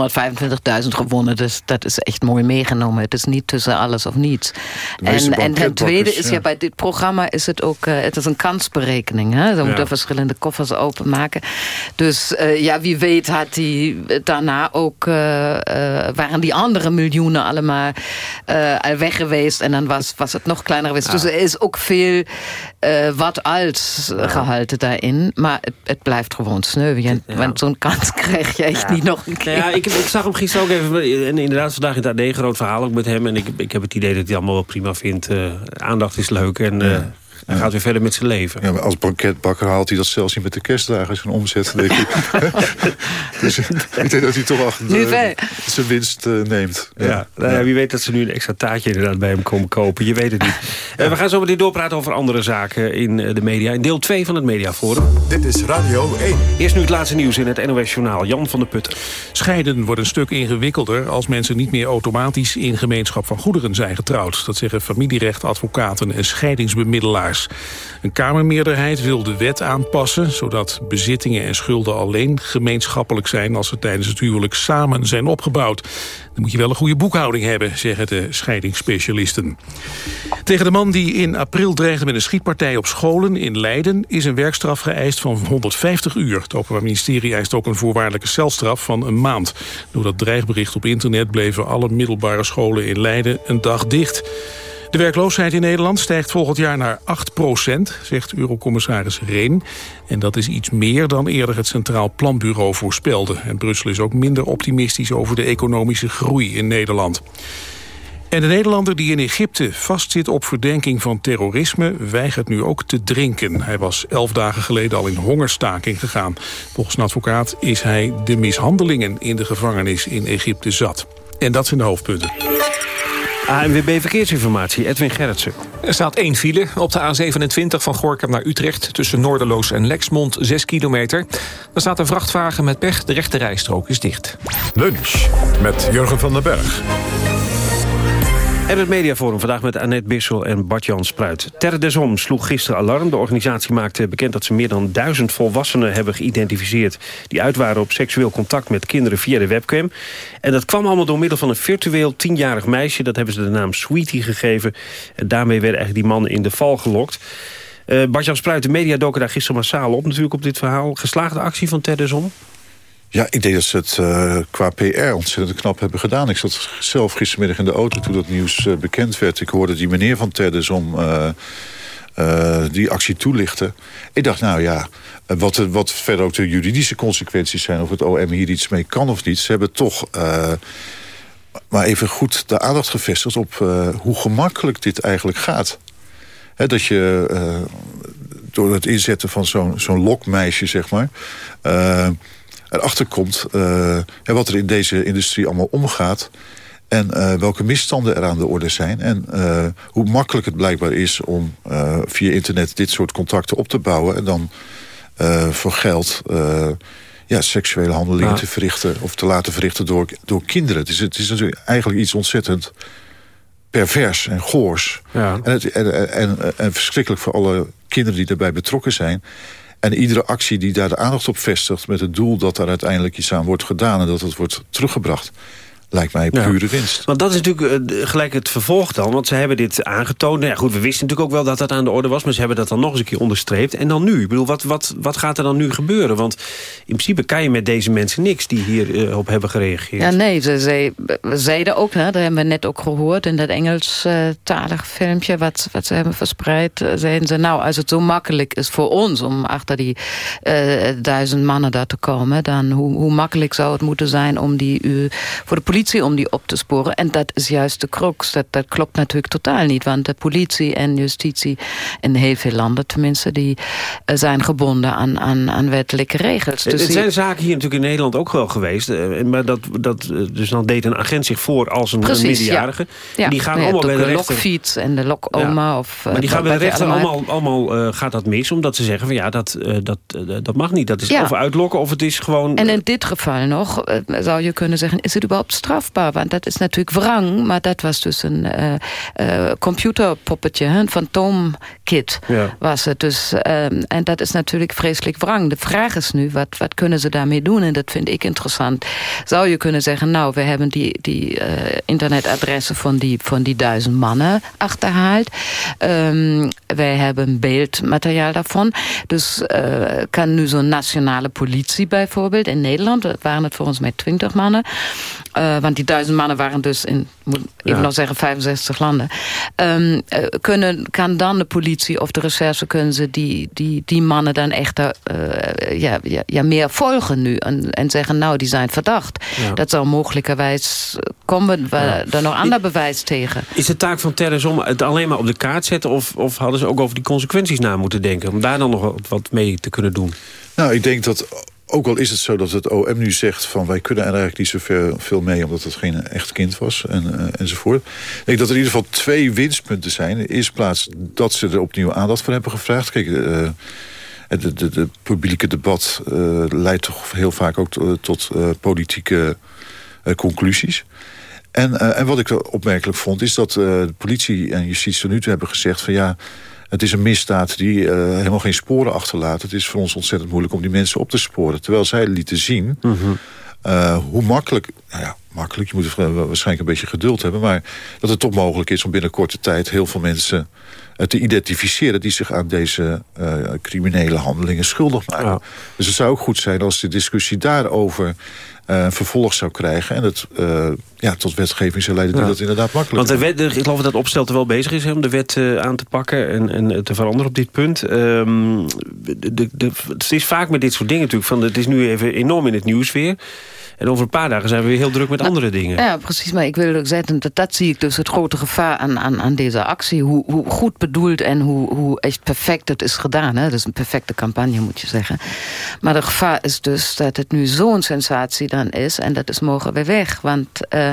125.000 gewonnen. Dus dat is echt mooi meegenomen. Het is niet tussen alles of niets. En, en ten tweede is ja. bij dit programma is het ook uh, het is een kansberekening. Hè? Ze ja. moeten verschillende koffers openmaken. Dus uh, ja, wie weet had hij daarna ook... waren die andere miljoenen allemaal al weg geweest. En dan was, was het nog kleiner geweest. Dus er is ook veel uh, wat als gehalte daarin. Maar het, het blijft gewoon sneu. Ja. Want zo'n kans krijg je echt niet nog een keer. Ja, ik, ik, zag hem gisteren ook even... En inderdaad, vandaag in het AD groot verhaal ook met hem. En ik, ik heb het idee dat hij allemaal wel prima vindt. Uh, aandacht is leuk en... Uh, hij gaat weer verder met zijn leven. Ja, maar als banketbakker haalt hij dat zelfs niet met de kerstdagen zijn omzet, denk ik. dus ik denk dat hij toch achter de, zijn winst uh, neemt. Ja. Ja. Nou ja. wie weet dat ze nu een extra taartje inderdaad bij hem komen kopen. Je weet het niet. Uh, we gaan zo meteen doorpraten over andere zaken in de media. In deel 2 van het Mediaforum. Dit is Radio 1. Eerst nu het laatste nieuws in het NOS Journaal. Jan van der Putten. Scheiden wordt een stuk ingewikkelder als mensen niet meer automatisch in gemeenschap van goederen zijn getrouwd. Dat zeggen familierechtadvocaten en scheidingsbemiddelaars. Een Kamermeerderheid wil de wet aanpassen... zodat bezittingen en schulden alleen gemeenschappelijk zijn... als ze tijdens het huwelijk samen zijn opgebouwd. Dan moet je wel een goede boekhouding hebben, zeggen de scheidingsspecialisten. Tegen de man die in april dreigde met een schietpartij op scholen in Leiden... is een werkstraf geëist van 150 uur. Het Openbaar Ministerie eist ook een voorwaardelijke celstraf van een maand. Door dat dreigbericht op internet bleven alle middelbare scholen in Leiden een dag dicht. De werkloosheid in Nederland stijgt volgend jaar naar 8% zegt eurocommissaris Reen. En dat is iets meer dan eerder het Centraal Planbureau voorspelde. En Brussel is ook minder optimistisch over de economische groei in Nederland. En de Nederlander die in Egypte vastzit op verdenking van terrorisme... weigert nu ook te drinken. Hij was elf dagen geleden al in hongerstaking gegaan. Volgens een advocaat is hij de mishandelingen in de gevangenis in Egypte zat. En dat zijn de hoofdpunten. ANWB Verkeersinformatie, Edwin Gerritsen. Er staat één file op de A27 van Gorkum naar Utrecht... tussen Noorderloos en Lexmond, 6 kilometer. Er staat een vrachtwagen met pech, de rechte rijstrook is dicht. Lunch met Jurgen van den Berg. En het mediaforum vandaag met Annette Bissel en Bart-Jan Spruit. Terre des sloeg gisteren alarm. De organisatie maakte bekend dat ze meer dan duizend volwassenen hebben geïdentificeerd... die uit waren op seksueel contact met kinderen via de webcam. En dat kwam allemaal door middel van een virtueel tienjarig meisje. Dat hebben ze de naam Sweetie gegeven. En daarmee werden eigenlijk die mannen in de val gelokt. Uh, Bart-Jan Spruit, de media doken daar gisteren massaal op natuurlijk op dit verhaal. Geslaagde actie van Terre des? Ja, ik denk dat ze het uh, qua PR ontzettend knap hebben gedaan. Ik zat zelf gistermiddag in de auto toen dat nieuws uh, bekend werd. Ik hoorde die meneer van Teddes om uh, die actie toelichten. Ik dacht, nou ja, wat, wat verder ook de juridische consequenties zijn... of het OM hier iets mee kan of niet. Ze hebben toch maar even goed de aandacht gevestigd... op hoe gemakkelijk dit eigenlijk gaat. Dat je door het inzetten van zo'n zo'n lokmeisje, zeg maar erachter komt uh, wat er in deze industrie allemaal omgaat. En uh, welke misstanden er aan de orde zijn. En uh, hoe makkelijk het blijkbaar is om via internet dit soort contacten op te bouwen. En dan voor geld ja, seksuele handelingen te verrichten. Of te laten verrichten door, door kinderen. Het is, het is natuurlijk eigenlijk iets ontzettend pervers en goors. Ja. En, het, en, en, en verschrikkelijk voor alle kinderen die daarbij betrokken zijn. En iedere actie die daar de aandacht op vestigt... met het doel dat er uiteindelijk iets aan wordt gedaan... en dat het wordt teruggebracht lijkt mij pure winst. Want dat is natuurlijk uh, gelijk het vervolg dan. Want ze hebben dit aangetoond. Nou ja, goed, we wisten natuurlijk ook wel dat dat aan de orde was... maar ze hebben dat dan nog eens een keer onderstreept. En dan nu? Ik bedoel, wat, wat, wat gaat er dan nu gebeuren? Want in principe kan je met deze mensen niks... die hierop uh, op hebben gereageerd. Ja, nee, ze, ze zeiden ook... Hè, dat hebben we net ook gehoord in dat Engelstalige filmpje... Wat, wat ze hebben verspreid, zeiden ze... nou, als het zo makkelijk is voor ons... om achter die duizend mannen daar te komen... dan hoe, hoe makkelijk zou het moeten zijn om die... voor de politie om die op te sporen. En dat is juist de crux. Dat, dat klopt natuurlijk totaal niet. Want de politie en justitie in heel veel landen tenminste... die uh, zijn gebonden aan, aan, aan wettelijke regels. Dus er zijn zaken hier natuurlijk in Nederland ook wel geweest. Uh, maar dat, dat, dus dan deed een agent zich voor als een, Precies, een minderjarige. Ja. Die gaan ja, allemaal bij de, de rechter... lokfiets en de lokoma. Of, maar die gaan bij de rechter allemaal... allemaal, uh, gaat dat mis. Omdat ze zeggen van ja, dat, dat, dat mag niet. Dat is of uitlokken of het is gewoon... En in dit geval nog zou je kunnen zeggen... is het überhaupt Want dat is natuurlijk wrang, maar dat was dus een uh, uh, computerpoppetje, een fantoomkit ja. was het. Dus, um, en dat is natuurlijk vreselijk wrang. De vraag is nu, wat, wat kunnen ze daarmee doen? En dat vind ik interessant. Zou je kunnen zeggen, nou, we hebben die, die uh, internetadressen van die, van die duizend mannen achterhaald. Um, wij hebben beeldmateriaal daarvan. Dus kan nu zo'n nationale politie bijvoorbeeld in Nederland, dat waren het volgens mij twintig mannen, want die duizend mannen waren dus in, moet even Ja. nog zeggen, 65 landen. Um, uh, kunnen, kan dan de politie of de recherche kunnen ze die, die, die mannen dan echt uh, ja, ja, ja, meer volgen nu. En, en zeggen, nou, die zijn verdacht. Ja. Dat zou mogelijkerwijs komen we Ja. er nog ander bewijs tegen. Is de taak van Terres om het alleen maar op de kaart zetten... of, of hadden ze ook over die consequenties na moeten denken... om daar dan nog wat mee te kunnen doen? Nou, ik denk dat, ook al is het zo dat het OM nu zegt... van wij kunnen er eigenlijk niet zoveel veel mee... omdat het geen echt kind was en, eh, enzovoort. Ik denk dat er in ieder geval twee winstpunten zijn. In de eerste plaats dat ze er opnieuw aandacht voor hebben gevraagd. Kijk, eh, het de, de, de publieke debat eh, leidt toch heel vaak ook to- tot politieke conclusies. En, en wat ik opmerkelijk vond... is dat de politie en justitie tot nu toe hebben gezegd... van ja, het is een misdaad die eh, helemaal geen sporen achterlaat. Het is voor ons ontzettend moeilijk om die mensen op te sporen. Terwijl zij lieten zien eh, hoe makkelijk... Nou ja, makkelijk, je moet waarschijnlijk een beetje geduld hebben... maar dat het toch mogelijk is om binnen korte tijd... heel veel mensen eh, te identificeren... die zich aan deze criminele handelingen schuldig maken. Dus het zou ook goed zijn als de discussie daarover... eh, vervolg zou krijgen en het eh, ja, tot wetgeving zou leiden... die Ja. dat inderdaad makkelijk Want de wet, ik geloof dat Opstelten wel bezig is hè, om de wet eh, aan te pakken en, en te veranderen op dit punt. Ehm, de, de, de- het is vaak met dit soort dingen natuurlijk. Van, het is nu even enorm in het nieuws weer. En over een paar dagen zijn we weer heel druk met andere dingen. Ja, precies. Maar ik wil ook zeggen, dat, dat zie ik dus het grote gevaar aan, aan, aan deze actie. Hoe, hoe goed bedoeld en hoe, hoe echt perfect het is gedaan. Hè? Dat is een perfecte campagne, moet je zeggen. Maar de gevaar is dus dat het nu zo'n sensatie dan is... en dat is morgen weer weg. Want eh,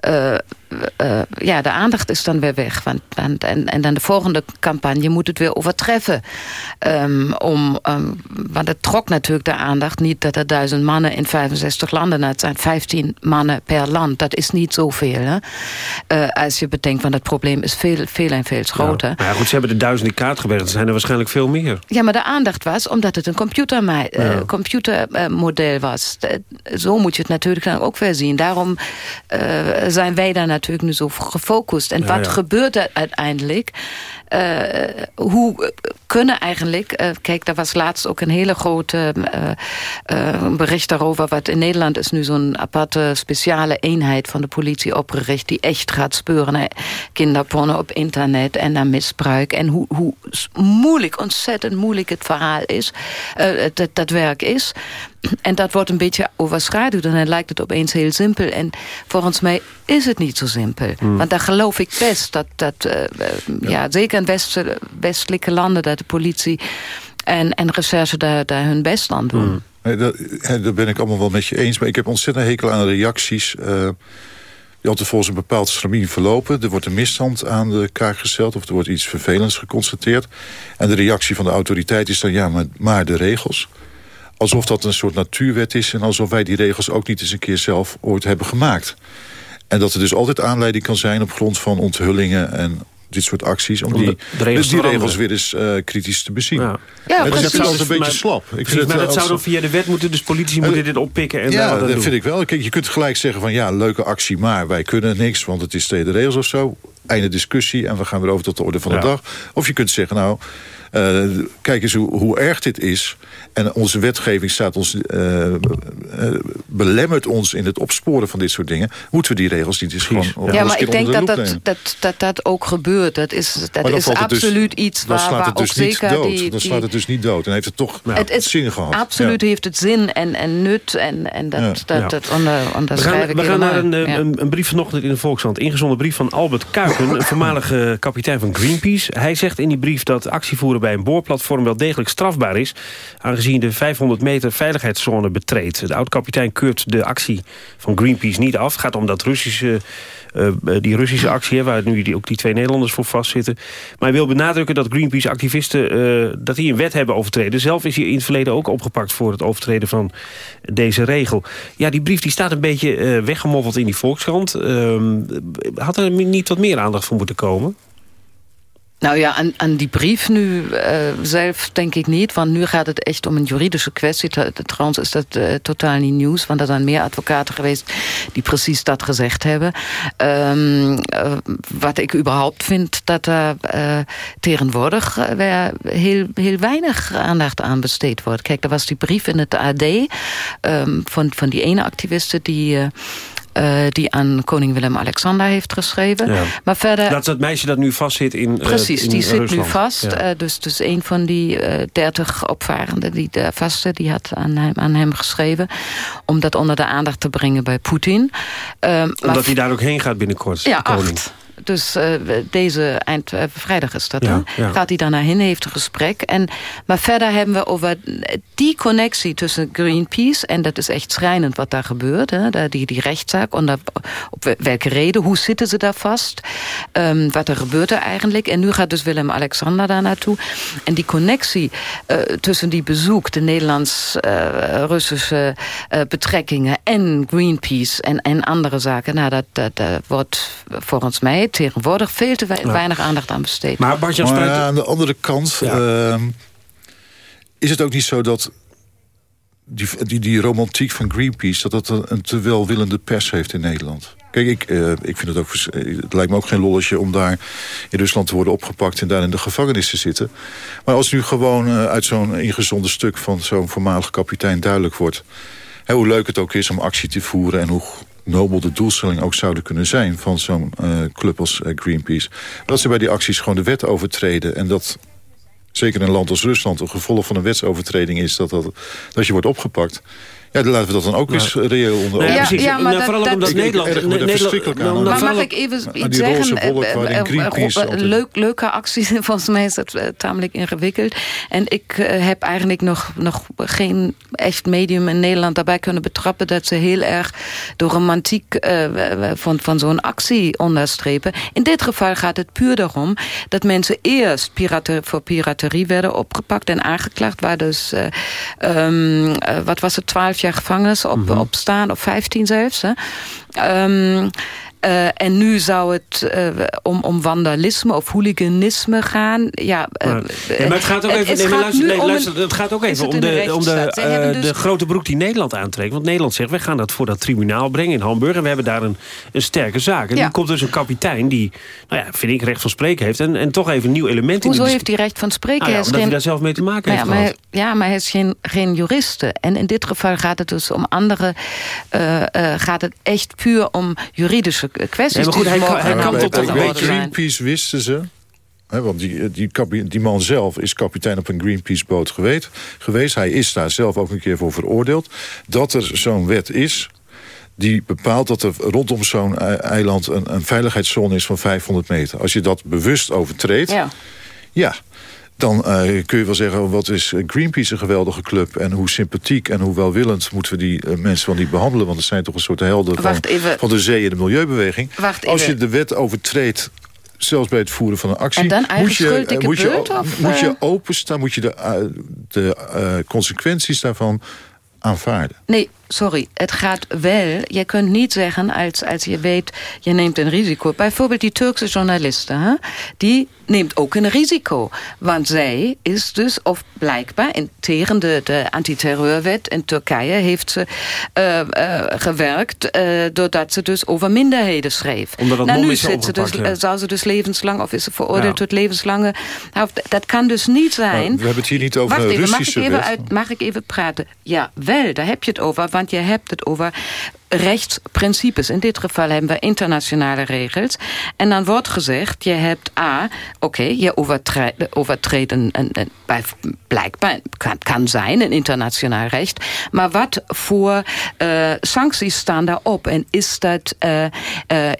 eh, eh, ja, de aandacht is dan weer weg. Want, want- en, en dan de volgende campagne moet het weer overtreffen. Ehm, om, ehm, want het trok natuurlijk de aandacht niet dat er duizend mannen in 65 landen... nou, het zijn 15 mannen per land, dat is niet zoveel. Hè? Eh, als je bedenkt, want het probleem is veel, veel en veel groter. Ja, maar ja, goed, ze hebben de duizenden kaart gewerkt. Er zijn er waarschijnlijk veel meer. Ja, maar de aandacht was omdat het een eh, Ja. computermodel was. Zo moet je het natuurlijk dan ook weer zien. Daarom zijn wij daar natuurlijk nu zo gefocust. En Ja, wat ja. gebeurt er uiteindelijk? Eh, hoe kunnen eigenlijk... eh, kijk, er was laatst ook een hele grote eh, eh, bericht daarover... wat in Nederland is nu zo'n aparte speciale eenheid van de politie opgericht... die echt gaat speuren naar kinderporno op internet en naar misbruik... en hoe, hoe moeilijk, ontzettend moeilijk het verhaal is, dat, dat werk is... En dat wordt een beetje overschaduwd en dan lijkt het opeens heel simpel. En volgens mij is het niet zo simpel. Hmm. Want daar geloof ik best dat, dat eh, ja. zeker in west, westelijke landen... dat de politie en, en recherche daar, daar hun best aan doen. Nee, dat, daar ben ik allemaal wel met je eens. Maar ik heb ontzettend hekel aan de reacties... eh, die altijd volgens een bepaald stramien verlopen. Er wordt een misstand aan de kaak gesteld... of er wordt iets vervelends geconstateerd. En de reactie van de autoriteit is dan... ja, maar, maar de regels. Alsof dat een soort natuurwet is... en alsof wij die regels ook niet eens een keer zelf ooit hebben gemaakt. En dat er dus altijd aanleiding kan zijn op grond van onthullingen... en dit soort acties... om, Om die, de- de regels die te regels weer eens eh, kritisch te bezien. Ja. Ja, het is een beetje Maar- slap. Ik Precies, vind maar het, dat eh, zou dan via de wet moeten, dus politici moeten dit oppikken en ja, dat doen. vind ik wel. Kijk, je kunt gelijk zeggen van ja, leuke actie, maar wij kunnen niks, want het is tegen de regels of zo. Einde discussie en we gaan weer over tot de orde van Ja. de dag. Of je kunt zeggen, nou, eh, kijk eens hoe, hoe erg dit is. En onze wetgeving staat ons, eh, eh, belemmert ons in het opsporen van dit soort dingen. Moeten we die regels niet eens gewoon Ja, eens maar ik denk dat dat, dat, dat dat ook gebeurt. Dat is, dat is dus- absoluut iets dan waar, slaat waar het dus ook niet zeker dood. die... dan die- slaat het dus niet dood. En heeft het toch het is, zin gehad. Absoluut Ja. heeft het zin en, en nut. En, en dat, Ja. dat, Ja. dat onder, We onderschrijf gaan, ik we gaan naar helemaal. een, eh, Ja. een, een brief vanochtend in de Volkskrant. Ingezonden brief van Albert Kuiken, een voormalige kapitein van Greenpeace. Hij zegt in die brief dat actievoeren bij een boorplatform wel degelijk strafbaar is... aangezien de 500 meter veiligheidszone betreedt. De oud-kapitein keurt de actie van Greenpeace niet af. Het gaat om dat Russische, eh, die Russische actie... waar nu die, ook die twee Nederlanders voor vastzitten. Maar hij wil benadrukken dat Greenpeace-activisten... eh, dat die een wet hebben overtreden. Zelf is hij in het verleden ook opgepakt... voor het overtreden van deze regel. Ja, die brief die staat een beetje eh, weggemoffeld in die Volkskrant. Ehm, had er niet wat meer aandacht voor moeten komen? Nou ja, aan, aan die brief nu eh, zelf denk ik niet. Want nu gaat het echt om een juridische kwestie. Trouwens is dat eh, totaal niet nieuws. Want er zijn meer advocaten geweest die precies dat gezegd hebben. Eh, wat ik überhaupt vind dat er tegenwoordig heel, heel weinig aandacht aan besteed wordt. Kijk, er was die brief in het AD ehm, van, van die ene activiste die... eh, die aan koning Willem-Alexander heeft geschreven. Ja. Maar verder... Dat is dat meisje dat nu vastzit in eh, Precies, in die zit nu vast. Ja. Eh, dus, dus een van die dertig opvarenden die daar vastzit... die had aan hem, aan hem geschreven... om dat onder de aandacht te brengen bij Poetin. Maar Omdat hij daar ook heen gaat binnenkort, ja, de koning. acht. Dus eh, deze eind eh, vrijdag is dat Ja, dan. ja. Gaat hij daar naar heeft een gesprek. En, maar verder hebben we over die connectie tussen Greenpeace... en dat is echt schrijnend wat daar gebeurt. Hè, daar die, die rechtszaak, onder, op welke reden, hoe zitten ze daar vast? Ehm, wat er gebeurt er eigenlijk? En nu gaat dus Willem-Alexander daar naartoe. En die connectie eh, tussen die bezoek... de Nederlands-Russische eh, betrekkingen en Greenpeace... en, en andere zaken, nou, dat, dat, dat wordt volgens mij tegenwoordig veel te Ja. weinig aandacht aan besteed. Maar ja, aan de andere kant ehm, is het ook niet zo dat die, die, die romantiek van Greenpeace... dat dat een, te welwillende pers heeft in Nederland. Kijk, ik, eh, ik vind het ook... eh, Het lijkt me ook geen lolletje om daar in Rusland te worden opgepakt... en daar in de gevangenis te zitten. Maar als nu gewoon eh, uit zo'n ingezonden stuk... van zo'n voormalig kapitein duidelijk wordt... hè, hoe leuk het ook is om actie te voeren... en hoe nobel de doelstelling ook zouden kunnen zijn... van zo'n eh, club als eh, Greenpeace. Dat ze bij die acties gewoon de wet overtreden... en dat zeker in een land als Rusland... een gevolg van een wetsovertreding is dat, dat, dat je wordt opgepakt... Ja, dan laten we dat dan ook Ja. eens reëel onder Nou ja, ogen. precies. Ja, maar Nou, dat- vooral dat- omdat Ik- ik Nederland... me daar Nederland- verschrikkelijk aan. nou, Maar Maar mag ik even aan iets zeggen? Eh, eh, eh, eh, leuk, leuke acties, volgens mij is het eh, tamelijk ingewikkeld. En ik eh, heb eigenlijk nog, nog geen echt medium in Nederland daarbij kunnen betrappen... dat ze heel erg de romantiek eh, van, van zo'n actie onderstrepen. In dit geval gaat het puur daarom dat mensen eerst pirater, voor piraterie werden opgepakt... en aangeklaagd, waar dus, eh, ehm, eh, wat was het, 12 jaar gevangenis op, op staan... of 15 zelfs, hè. Ehm, eh, en nu zou het eh, om, om vandalisme of hooliganisme gaan. Ja, eh, Maar, ja, maar het gaat ook even, nee, maar luister, nee, luister, het gaat ook even om de om de, dus- de grote broek die Nederland aantrekt. Want Nederland zegt, wij gaan dat voor dat tribunaal brengen in Hamburg. En we hebben daar een, een sterke zaak. En Ja. nu komt dus een kapitein die, nou ja, vind ik, recht van spreken heeft. En, en toch even een nieuw element Hoezo in de heeft hij recht van spreken? Nou ja, Hij omdat geen- hij daar zelf mee te maken Nou heeft ja, maar, hij- ja, maar hij is geen, geen juriste. En in dit geval gaat het dus om andere... gaat het echt puur om juridische kwesties. Nee, maar goed, die hij kan- hij tot de een beetje-. Greenpeace wisten ze... Hè, want die, die, kapi- die man zelf is kapitein op een Greenpeace-boot geweest, geweest. Hij is daar zelf ook een keer voor veroordeeld. Dat er zo'n wet is die bepaalt dat er rondom zo'n ei- eiland... Een, een veiligheidszone is van 500 meter. Als je dat bewust overtreedt... Ja. Ja, dan eh, kun je wel zeggen... wat is eh, Greenpeace een geweldige club... en hoe sympathiek en hoe welwillend moeten we die eh, mensen van die behandelen... want het zijn toch een soort helden van, de zee- en de milieubeweging. Wacht Als je de wet overtreedt zelfs bij het voeren van een actie... En dan moet je, moet je, beurt, o- of, moet je openstaan, moet je de, de consequenties daarvan aanvaarden. Nee, sorry, het gaat wel. Je kunt niet zeggen als, als je weet, je neemt een risico. Bijvoorbeeld die Turkse journalisten, hè? die neemt ook een risico. Want zij is dus, of blijkbaar, in, tegen de, de antiterreurwet in Turkije... heeft ze uh, uh, gewerkt uh, doordat ze dus over minderheden schreef. Omdat dat nou, nu is zit ze dus, ja. zal ze dus levenslang, of is ze veroordeeld Ja. tot levenslange... Nou, dat kan dus niet zijn... Maar we hebben het hier niet over Wacht een even, mag ik Russische even, wet. uit, mag ik even praten? Ja, wel, daar heb je het over. Want je hebt het over rechtsprincipes. In dit geval hebben we internationale regels. En dan wordt gezegd, je hebt A, oké, je overtreedt een, een, een- bij- blijkbaar, kan, kan zijn, een internationaal recht. Maar wat voor eh, sancties staan daarop? En is dat, eh,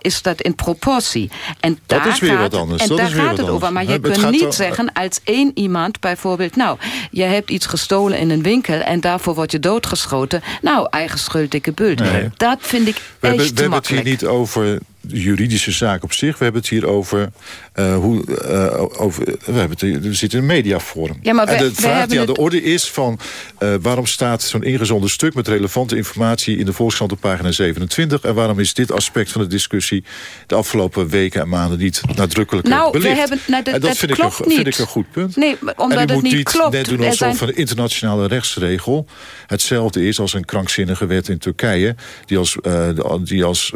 is dat in proportie? En Dat daar is weer gaat wat anders. En Dat daar is weer gaat het over. Maar je kunt niet zeggen als één iemand bijvoorbeeld... nou, je hebt iets gestolen in een winkel... en daarvoor word je doodgeschoten. Nou, eigen schuld, dikke bult. Nee. Dat vind ik We echt hebben, we hebben het hier niet over de juridische zaak op zich. We hebben het hier over eh, hoe... eh, over we hebben het hier, er zit een mediaforum. Ja, maar we- en de we vraag die aan het- de orde is van... eh, waarom staat zo'n ingezonden stuk met relevante informatie... in de Volkskrant op pagina 27... en waarom is dit aspect van de discussie... de afgelopen weken en maanden niet nadrukkelijk Nou, we hebben- nou, dat- en dat, dat vind, ik een, vind ik een goed punt. Nee, omdat en u het moet niet klopt. net doen Er alsof zijn- een internationale rechtsregel... hetzelfde is als een krankzinnige wet in Turkije... die als, die als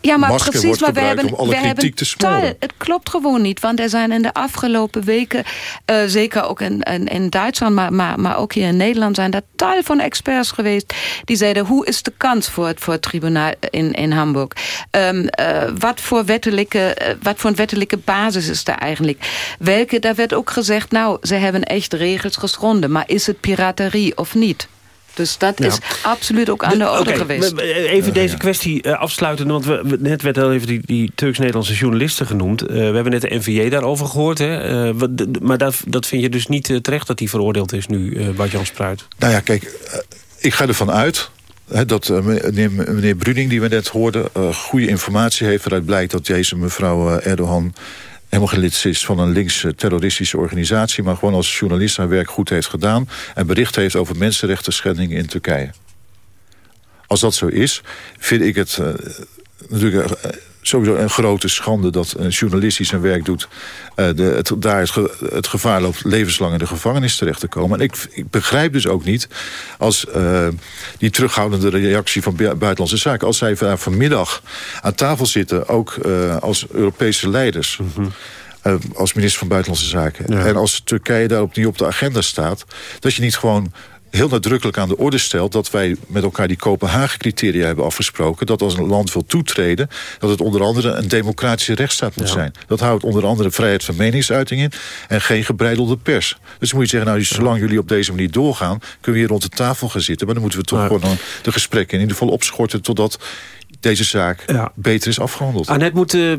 Ja, maar masker precies, wordt gebruikt hebben, om alle we kritiek hebben te smoren. Het klopt gewoon niet, want er zijn in de afgelopen weken... eh, zeker ook in, in, in Duitsland, maar, maar, maar ook hier in Nederland... zijn er tal van experts geweest die zeiden... hoe is de kans voor het, voor het tribunaal in, in Hamburg? Ehm, eh, wat, voor wettelijke, eh, wat voor een wettelijke basis is er eigenlijk? Welke, daar werd ook gezegd... nou, ze hebben echt regels geschonden... maar is het piraterie of niet? Dus dat Ja. is absoluut ook aan de orde Oké, geweest. we- we- Even deze kwestie eh, afsluiten. Want we, we- net werd al even die, die Turks-Nederlandse journalisten genoemd. Eh, we hebben net de NVJ daarover gehoord. Hè? Eh, wat- maar dat, dat vind je dus niet terecht dat hij veroordeeld is nu, eh Bart-Jan Spruit? Nou ja, kijk, ik ga ervan uit... hè, dat meneer, meneer Bruning, die we net hoorden... eh, goede informatie heeft waaruit blijkt dat deze mevrouw Erdogan... helemaal geen lid is van een links terroristische organisatie... maar gewoon als journalist haar werk goed heeft gedaan... en bericht heeft over mensenrechten schendingen in Turkije. Als dat zo is, vind ik het eh, natuurlijk eh, sowieso een grote schande... dat een journalist die zijn werk doet... eh, de, het, daar het, ge- het gevaar loopt levenslang in de gevangenis terecht te komen. En ik, ik begrijp dus ook niet als eh, die terughoudende reactie van bui- Buitenlandse Zaken... als zij vanmiddag aan tafel zitten, ook eh, als Europese leiders... eh, als minister van Buitenlandse Zaken. En als Turkije daar opnieuw op de agenda staat... dat je niet gewoon heel nadrukkelijk aan de orde stelt... dat wij met elkaar die Kopenhagen-criteria hebben afgesproken... dat als een land wil toetreden... dat het onder andere een democratische rechtsstaat moet zijn. Dat houdt onder andere vrijheid van meningsuiting in... en geen gebreidelde pers. Dus dan moet je zeggen, nou, zolang jullie op deze manier doorgaan... kunnen we hier rond de tafel gaan zitten. Maar dan moeten we toch gewoon de gesprekken in ieder geval opschorten... totdat deze zaak beter is afgehandeld. Annette, moet eh,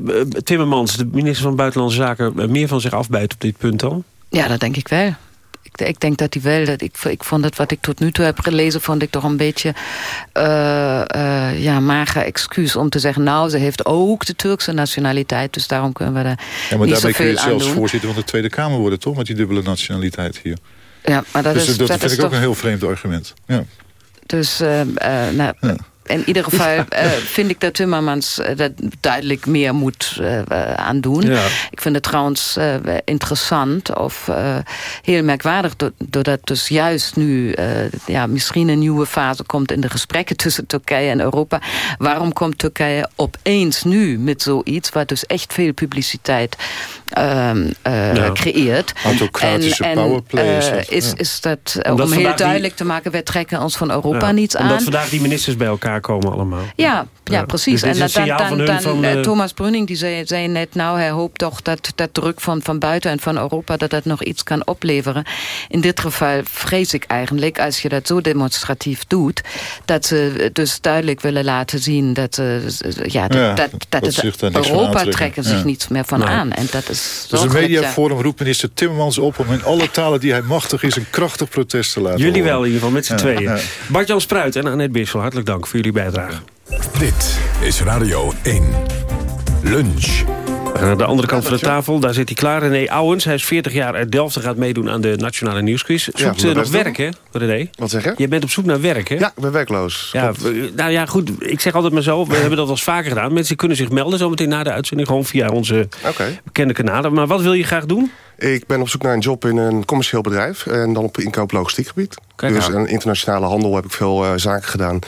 Timmermans, de minister van Buitenlandse Zaken... eh, meer van zich afbijten op dit punt dan? Ja, dat denk ik wel. Ik, ik denk dat hij wel... Dat ik, ik vond het wat ik tot nu toe heb gelezen... vond ik toch een beetje eh eh, ja, mager excuus om te zeggen... nou, ze heeft ook de Turkse nationaliteit... dus daarom kunnen we daar Ja, maar niet daarmee kun je zelfs voorzitter van de Tweede Kamer worden, toch? Met die dubbele nationaliteit hier. Ja, maar dat dus is, dat, dat vind is ik ook toch... een heel vreemd argument. Ja. Dus eh, nou, in ieder geval eh, vind ik dat Timmermans eh, dat duidelijk meer moet eh, eh, aan doen. Ja. Ik vind het trouwens interessant of heel merkwaardig... do- doordat dus juist nu ja, misschien een nieuwe fase komt... in de gesprekken tussen Turkije en Europa. Waarom komt Turkije opeens nu met zoiets... wat dus echt veel publiciteit. Creëert. Autocratische En- powerplay is eh, dat, is, ja. is dat, eh, Omdat om heel die- duidelijk te maken... wij trekken ons van Europa Ja, niets aan. Omdat vandaag die ministers bij elkaar komen allemaal. Ja, ja, Ja. precies. Dus en een dan, signaal dan, van dan, hun van, eh, eh, Thomas Bruning die zei, zei net... nou, hij hoopt toch dat, dat druk van, van buiten en van Europa... dat dat nog iets kan opleveren. In dit geval vrees ik eigenlijk, als je dat zo demonstratief doet... dat ze dus duidelijk willen laten zien... dat, eh, ja, dat, Ja, dat, dat, dat Europa trekken zich Ja. niets meer van Nee. aan. En dat is Dus ja. mediaforum roept minister Timmermans op... om in alle talen die hij machtig is een krachtig protest te laten Jullie horen. wel in ieder geval, met z'n Ja, tweeën. ja. Bart-Jan Spruit en Annette Beersel, hartelijk dank voor jullie bijdrage. Dit is Radio 1. Lunch. Aan de andere kant van de tafel, daar zit hij klaar. René Ouwens, hij is 40 jaar uit Delft en gaat meedoen aan de Nationale Nieuwsquiz. Zoekt Ja, eh, nog werk, hè, René? Wat zeg je? Je bent op zoek naar werk, hè? Ja, ik ben werkloos. Ja, nou ja, goed. Ik zeg altijd maar zo. We hebben dat eens vaker gedaan. Mensen kunnen zich melden zometeen na de uitzending. Gewoon via onze bekende kanalen. Maar wat wil je graag doen? Ik ben op zoek naar een job in een commercieel bedrijf. En dan op inkoop logistiek gebied. Kijk dus aan. een internationale handel heb ik veel eh, zaken gedaan.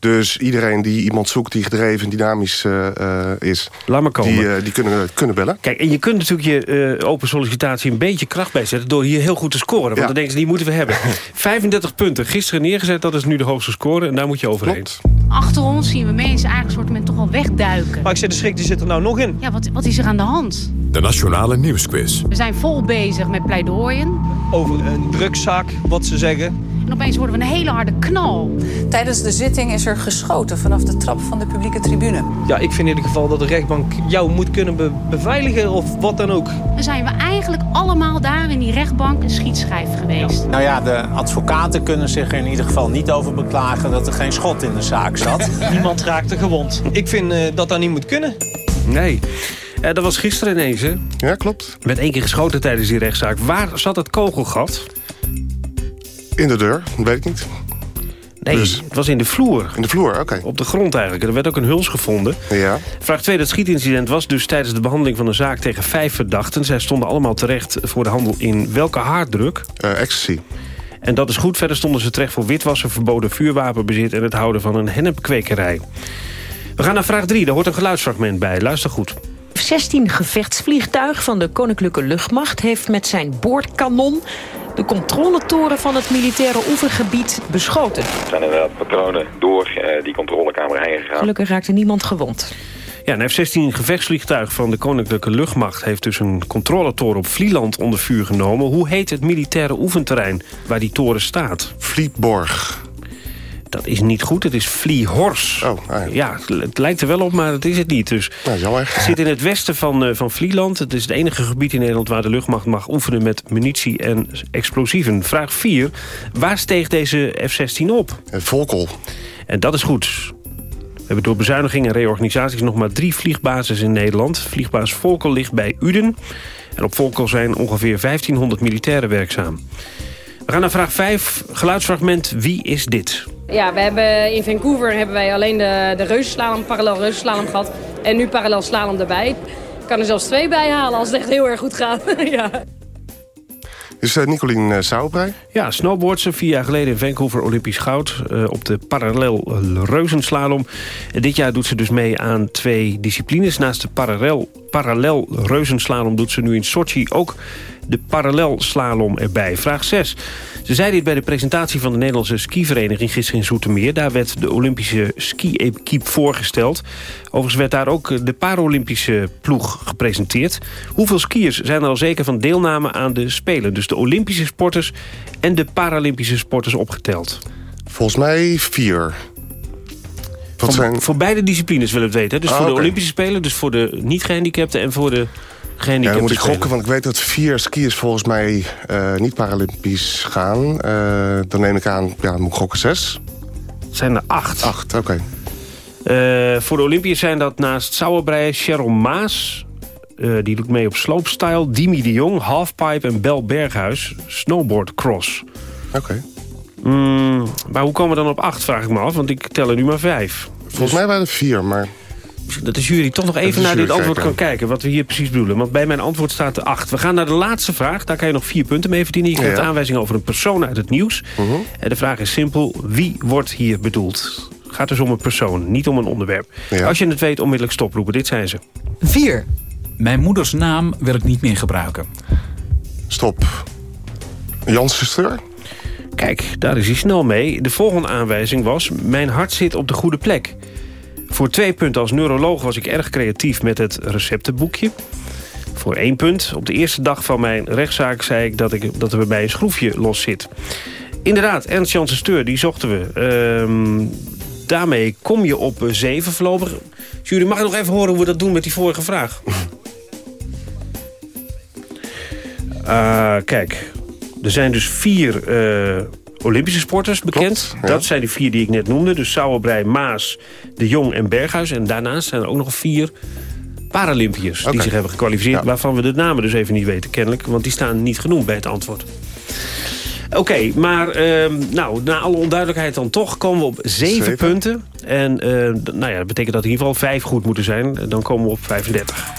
Dus iedereen die iemand zoekt die gedreven en dynamisch eh, eh, is... Laat maar komen. Die, eh, die kunnen, kunnen bellen. Kijk, en je kunt natuurlijk je eh, open sollicitatie een beetje kracht bijzetten... door hier heel goed te scoren. Want Ja. dan denken ze, die moeten we hebben. 35 punten gisteren neergezet, dat is nu de hoogste score. En daar moet je overheen. Achter ons zien we mensen eigenlijk soort toch al wegduiken. Maar ik zeg, de schrik die zit er nou nog in. Ja, wat, wat is er aan de hand? De Nationale Nieuwsquiz. We zijn vol bezig met pleidooien. Over een drugszaak, wat ze zeggen. En opeens horen we een hele harde knal. Tijdens de zitting is er geschoten vanaf de trap van de publieke tribune. Ja, ik vind in ieder geval dat de rechtbank jou moet kunnen be- beveiligen of wat dan ook. Dan zijn we eigenlijk allemaal daar in die rechtbank een schietschijf geweest. Nou ja, de advocaten kunnen zich er in ieder geval niet over beklagen dat er geen schot in de zaak zat. Niemand raakte gewond. Ik vind eh, dat dat niet moet kunnen. Nee. Eh, dat was gisteren ineens, hè? Ja, klopt. Met één keer geschoten tijdens die rechtszaak. Waar zat het kogelgat? In de deur, dat weet ik niet. Nee, het was in de vloer. In de vloer, oké. Op de grond eigenlijk. Er werd ook een huls gevonden. Ja. Vraag 2. Dat schietincident was dus tijdens de behandeling van een zaak tegen vijf verdachten. Zij stonden allemaal terecht voor de handel in welke harddruk? Uh, ecstasy. En dat is goed. Verder stonden ze terecht voor witwassen, verboden vuurwapenbezit... en het houden van een hennepkwekerij. We gaan naar vraag 3. Daar hoort een geluidsfragment bij. Luister goed. 16 gevechtsvliegtuig van de Koninklijke Luchtmacht heeft met zijn boordkanon de controletoren van het militaire oefengebied beschoten. Er zijn inderdaad patronen door uh, die controlekamer heen gegaan. Gelukkig raakte niemand gewond. Ja, een F-16 gevechtsvliegtuig van de Koninklijke Luchtmacht... heeft dus een controletoren op Vlieland onder vuur genomen. Hoe heet het militaire oefenterrein waar die toren staat? Vlietborg. Dat is niet goed, het is Vliehors. Oh, ja, het lijkt er wel op, maar dat is het niet. Dus nou, het zit in het westen van, uh, van Vlieland. Het is het enige gebied in Nederland waar de luchtmacht mag oefenen... met munitie en explosieven. Vraag 4. Waar steeg deze F-16 op? Volkel. En dat is goed. We hebben door bezuinigingen en reorganisaties nog maar drie vliegbases in Nederland. Vliegbaas Volkel ligt bij Uden. En op Volkel zijn ongeveer 1500 militairen werkzaam. We gaan naar vraag 5. Geluidsfragment Wie is dit? Ja, we hebben in Vancouver hebben wij alleen de, de reuzenslalom, parallel reuzenslalom gehad. En nu parallel slalom erbij. Ik kan er zelfs twee bij halen als het echt heel erg goed gaat. ja. Is uh, Nicolien uh, Sauerbrei? Ja, snowboardse vier jaar geleden in Vancouver Olympisch goud... Uh, op de parallel reuzenslalom. En dit jaar doet ze dus mee aan twee disciplines. Naast de parallel, parallel reuzenslalom doet ze nu in Sochi ook de parallelslalom erbij. Vraag 6. Ze zei dit bij de presentatie van de Nederlandse skivereniging gisteren in Zoetermeer. Daar werd de Olympische ski-equipe voorgesteld. Overigens werd daar ook de Paralympische ploeg gepresenteerd. Hoeveel skiers zijn er al zeker van deelname aan de Spelen? Dus de Olympische sporters en de Paralympische sporters opgeteld. Volgens mij vier. Van, zijn... Voor beide disciplines willen we het weten. Dus ah, voor de okay. Olympische Spelen, dus voor de niet-gehandicapten en voor de gehandicapten. Ja, dan moet ik gokken, want ik weet dat vier skiers volgens mij uh, niet Paralympisch gaan. Uh, dan neem ik aan, ja, dan moet ik gokken zes. Het zijn er acht. Acht, oké. Okay. Uh, voor de Olympiërs zijn dat naast Sauerbrei, Sharon Maas... die doet mee op slopestyle, Dimi de Jong, halfpipe en Bel Berghuis, snowboard cross. Oké. Okay. Mm, maar hoe komen we dan op acht, vraag ik me af, want ik tel er nu maar vijf. Volgens dus... mij waren er vier, maar... Dat de jury toch nog even naar dit antwoord kijken. kan kijken... wat we hier precies bedoelen. Want bij mijn antwoord staat er 8. We gaan naar de laatste vraag. Daar kan je nog vier punten mee verdienen. Je krijgt ja. aanwijzing over een persoon uit het nieuws. Uh -huh. En de vraag is simpel. Wie wordt hier bedoeld? Het gaat dus om een persoon, niet om een onderwerp. Ja. Als je het weet, onmiddellijk stoproepen. Dit zijn ze. 4. Mijn moeders naam wil ik niet meer gebruiken. Stop. Jans zuster? Kijk, daar is hij snel mee. De volgende aanwijzing was... Mijn hart zit op de goede plek. Voor twee punten als neuroloog was ik erg creatief met het receptenboekje. Voor één punt. Op de eerste dag van mijn rechtszaak zei ik dat, ik, dat er bij een schroefje los zit. Inderdaad, Ernst Janssen Steur, die zochten we. Uh, daarmee kom je op zeven voorlopig. Jury, mag je nog even horen hoe we dat doen met die vorige vraag? Uh, kijk, er zijn dus vier uh, Olympische sporters bekend. Klopt, ja. Dat zijn die vier die ik net noemde. Dus Sauerbrei, Maas, De Jong en Berghuis. En daarnaast zijn er ook nog vier Paralympiërs die zich hebben gekwalificeerd... waarvan we de namen dus even niet weten kennelijk... want die staan niet genoemd bij het antwoord. Oké, maar ehm, nou, na alle onduidelijkheid dan toch komen we op zeven, Zeven. punten. En eh, nou ja, dat betekent dat in ieder geval vijf goed moeten zijn. Dan komen we op 35.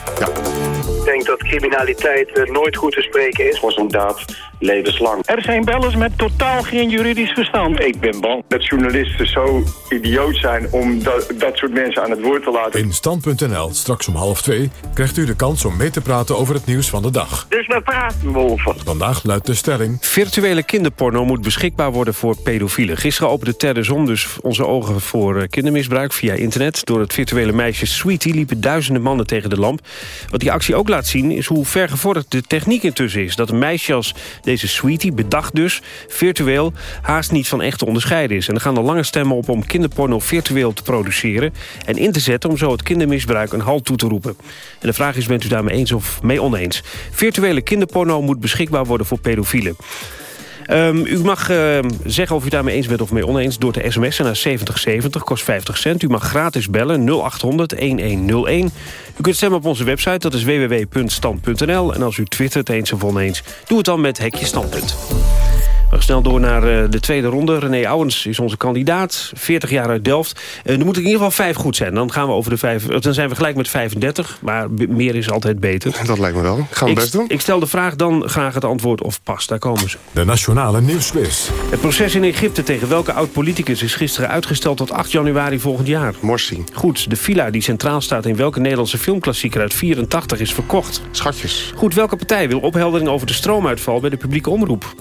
Ik denk dat criminaliteit eh, nooit goed te spreken is. Was zo'n daad levenslang. Er zijn bellers met totaal geen juridisch verstand. Ik ben bang dat journalisten zo idioot zijn om dat, dat soort mensen aan het woord te laten. In Stand.nl, straks om half twee, krijgt u de kans om mee te praten over het nieuws van de dag. Dus we praten over. Vandaag luidt de stelling... Virtuele kinderporno moet beschikbaar worden voor pedofielen. Gisteren opende Ter de Zon dus onze ogen voor eh, kindermisbruik via internet. Door het virtuele meisje Sweetie liepen duizenden mannen tegen de lamp. Wat die actie ook laat zien is hoe vergevorderd de techniek intussen is. Dat een meisje als deze Sweetie, bedacht dus, virtueel, haast niet van echt te onderscheiden is. En er gaan al lange stemmen op om kinderporno virtueel te produceren... en in te zetten om zo het kindermisbruik een halt toe te roepen. En de vraag is, bent u daarmee eens of mee oneens? Virtuele kinderporno moet beschikbaar worden voor pedofielen. Ehm, u mag ehm, zeggen of u daarmee eens bent of mee oneens... door te sms'en naar 7070, kost 50 cent. U mag gratis bellen 0800-1101. U kunt stemmen op onze website, dat is www.stand.nl. En als u twittert eens of oneens, doe het dan met Hekje Standpunt. We gaan snel door naar eh, de tweede ronde. René Ouwens is onze kandidaat, 40 jaar uit Delft. Eh, er moeten in ieder geval vijf goed zijn. Dan, gaan we over de vijf, eh, dan zijn we gelijk met 35, maar meer is altijd beter. Dat lijkt me wel. Gaan we ik, best doen. Ik stel de vraag dan graag het antwoord of pas. Daar komen ze. De Nationale Nieuwsquiz. Het proces in Egypte tegen welke oud-politicus is gisteren uitgesteld tot 8 januari volgend jaar? Morsi. Goed, de villa die centraal staat in welke Nederlandse filmklassieker uit 84 is verkocht? Schatjes. Goed, welke partij wil opheldering over de stroomuitval bij de publieke omroep?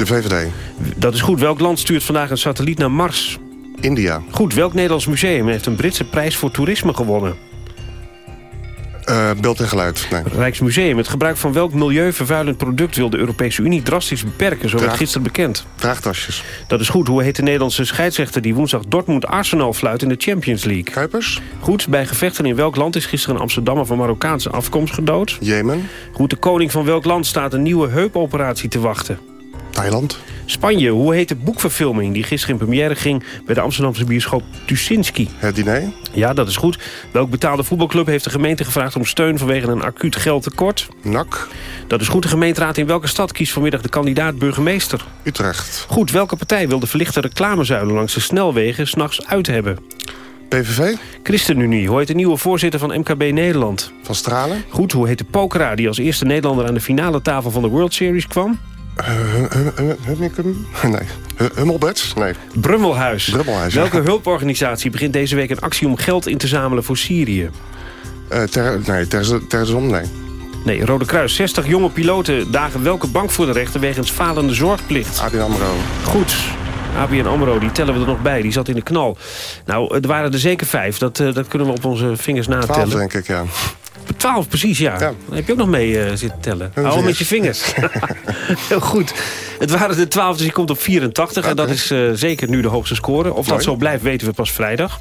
De VVD. Dat is goed, welk land stuurt vandaag een satelliet naar Mars? India. Goed, welk Nederlands museum heeft een Britse prijs voor toerisme gewonnen? Eh, beeld en geluid. Nee. Rijksmuseum. Het gebruik van welk milieuvervuilend product wil de Europese Unie drastisch beperken? Zo werd gisteren bekend. Draagtasjes. Dat is goed. Hoe heet de Nederlandse scheidsrechter die woensdag Dortmund Arsenal fluit in de Champions League? Kuipers. Goed. Bij gevechten in welk land is gisteren een Amsterdammer van Marokkaanse afkomst gedood? Jemen. Goed. De koning van welk land staat een nieuwe heupoperatie te wachten? Thailand. Spanje. Hoe heet de boekverfilming die gisteren in première ging bij de Amsterdamse bioscoop Tuschinski? Het diner. Ja, dat is goed. Welk betaalde voetbalclub heeft de gemeente gevraagd om steun vanwege een acuut geldtekort? NAC. Dat is goed. De gemeenteraad in welke stad kiest vanmiddag de kandidaat burgemeester? Utrecht. Goed. Welke partij wil de verlichte reclamezuilen langs de snelwegen s'nachts uit hebben? PVV. ChristenUnie. Hoe heet de nieuwe voorzitter van MKB Nederland? Van Stralen. Goed. Hoe heet de pokeraar die als eerste Nederlander aan de finale tafel van de World Series kwam? Uh? Nee. Hu- Hummelbeds? Nee. Brummelhuis. Brummelhuis, ja. Welke hulporganisatie begint deze week een actie om geld in te zamelen voor Syrië? Ter, nee, ter, ter nee. Nee, Rode Kruis. 60 jonge piloten dagen welke bank voor de rechter wegens falende zorgplicht? ABN AMRO. Goed. ABN AMRO, die tellen we er nog bij. Die zat in de knal. Nou, het waren er zeker vijf. Dat, eh, dat kunnen we op onze vingers Twaalf, natellen. denk ik, ja. Twaalf, precies, ja. Dan heb je ook nog mee eh, zitten tellen. Hou met je vingers. Heel goed. Het waren er twaalf, dus je komt op 84. En dat is eh, zeker nu de hoogste score. Of dat zo blijft, weten we pas vrijdag.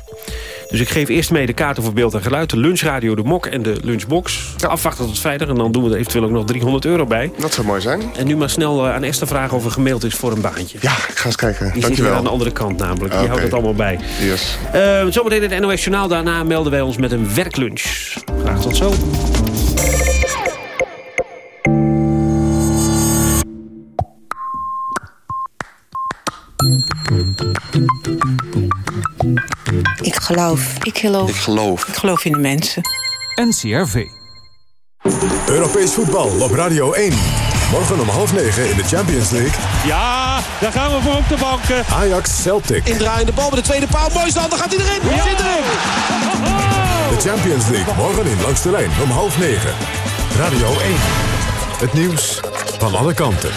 Dus ik geef eerst mee de kaarten voor beeld en geluid. De lunchradio, de mok en de lunchbox. Afwachten tot vrijdag. En dan doen we er eventueel ook nog 300 euro bij. Dat zou mooi zijn. En nu maar snel eh, aan Esther vragen of er gemaild is voor een baantje. Ja, ik ga eens kijken. Die zit Dankjewel. weer aan de andere kant namelijk. Die Oké. houdt het allemaal bij. Yes. Eh, zometeen het NOS Journaal. Daarna melden wij ons met een werklunch. Graag tot zo. Ik geloof. Ik geloof. Ik geloof. Ik geloof in de mensen. NCRV. Europees voetbal op Radio 1. Morgen om half negen in de Champions League. Ja, daar gaan we voor op de banken. Ajax Celtic. Indraaiende bal met de tweede paal. Mooi stand, daar gaat hij erin. Ja. Zit erin. De Champions League morgen in Langs de Lijn om half negen. Radio 1. Het nieuws van alle kanten.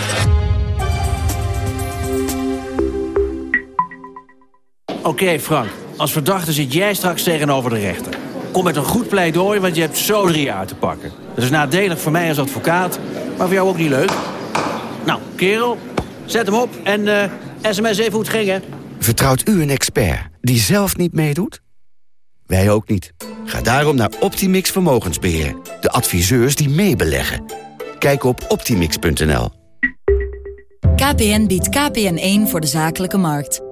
Oké Frank, als verdachte zit jij straks tegenover de rechter. Kom met een goed pleidooi, want je hebt zo drie jaar te pakken. Dat is nadelig voor mij als advocaat, maar voor jou ook niet leuk. Nou, kerel, zet hem op en eh, sms even hoe het ging, hè. Vertrouwt u een expert die zelf niet meedoet? Wij ook niet. Ga daarom naar Optimix Vermogensbeheer. De adviseurs die meebeleggen. Kijk op optimix.nl. KPN biedt KPN1 voor de zakelijke markt.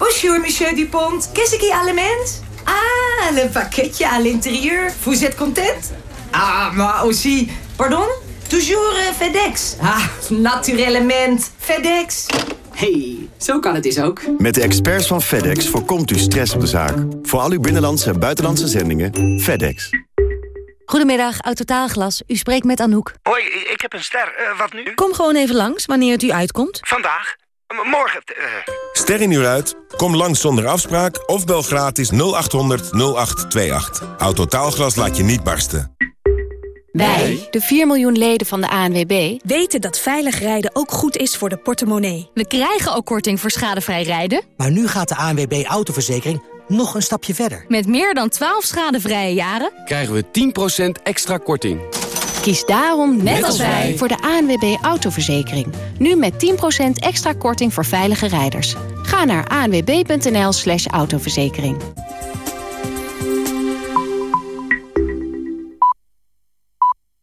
Bonjour, monsieur Dupont. Qu'est-ce qui allemand? Ah, le pakketje à l'intérieur. Vous êtes content? Ah, maar aussi... Pardon? Toujours uh, FedEx. Ah, naturellement. FedEx. hey, zo kan het dus ook. Met de experts van FedEx voorkomt u stress op de zaak. Voor al uw binnenlandse en buitenlandse zendingen, FedEx. Goedemiddag, Autotaalglas. U spreekt met Anouk. Hoi, ik heb een ster. Uh, wat nu? Kom gewoon even langs, wanneer het u uitkomt. Vandaag? Morgen? Uh... Ster in uur uit? Kom langs zonder afspraak of bel gratis 0800 0828. Autotaalglas laat je niet barsten. Wij, de 4 miljoen leden van de ANWB... weten dat veilig rijden ook goed is voor de portemonnee. We krijgen ook korting voor schadevrij rijden. Maar nu gaat de ANWB Autoverzekering nog een stapje verder. Met meer dan 12 schadevrije jaren... krijgen we 10% extra korting. Kies daarom, net, als wij, voor de ANWB Autoverzekering. Nu met 10% extra korting voor veilige rijders. Ga naar anwb.nl slash autoverzekering.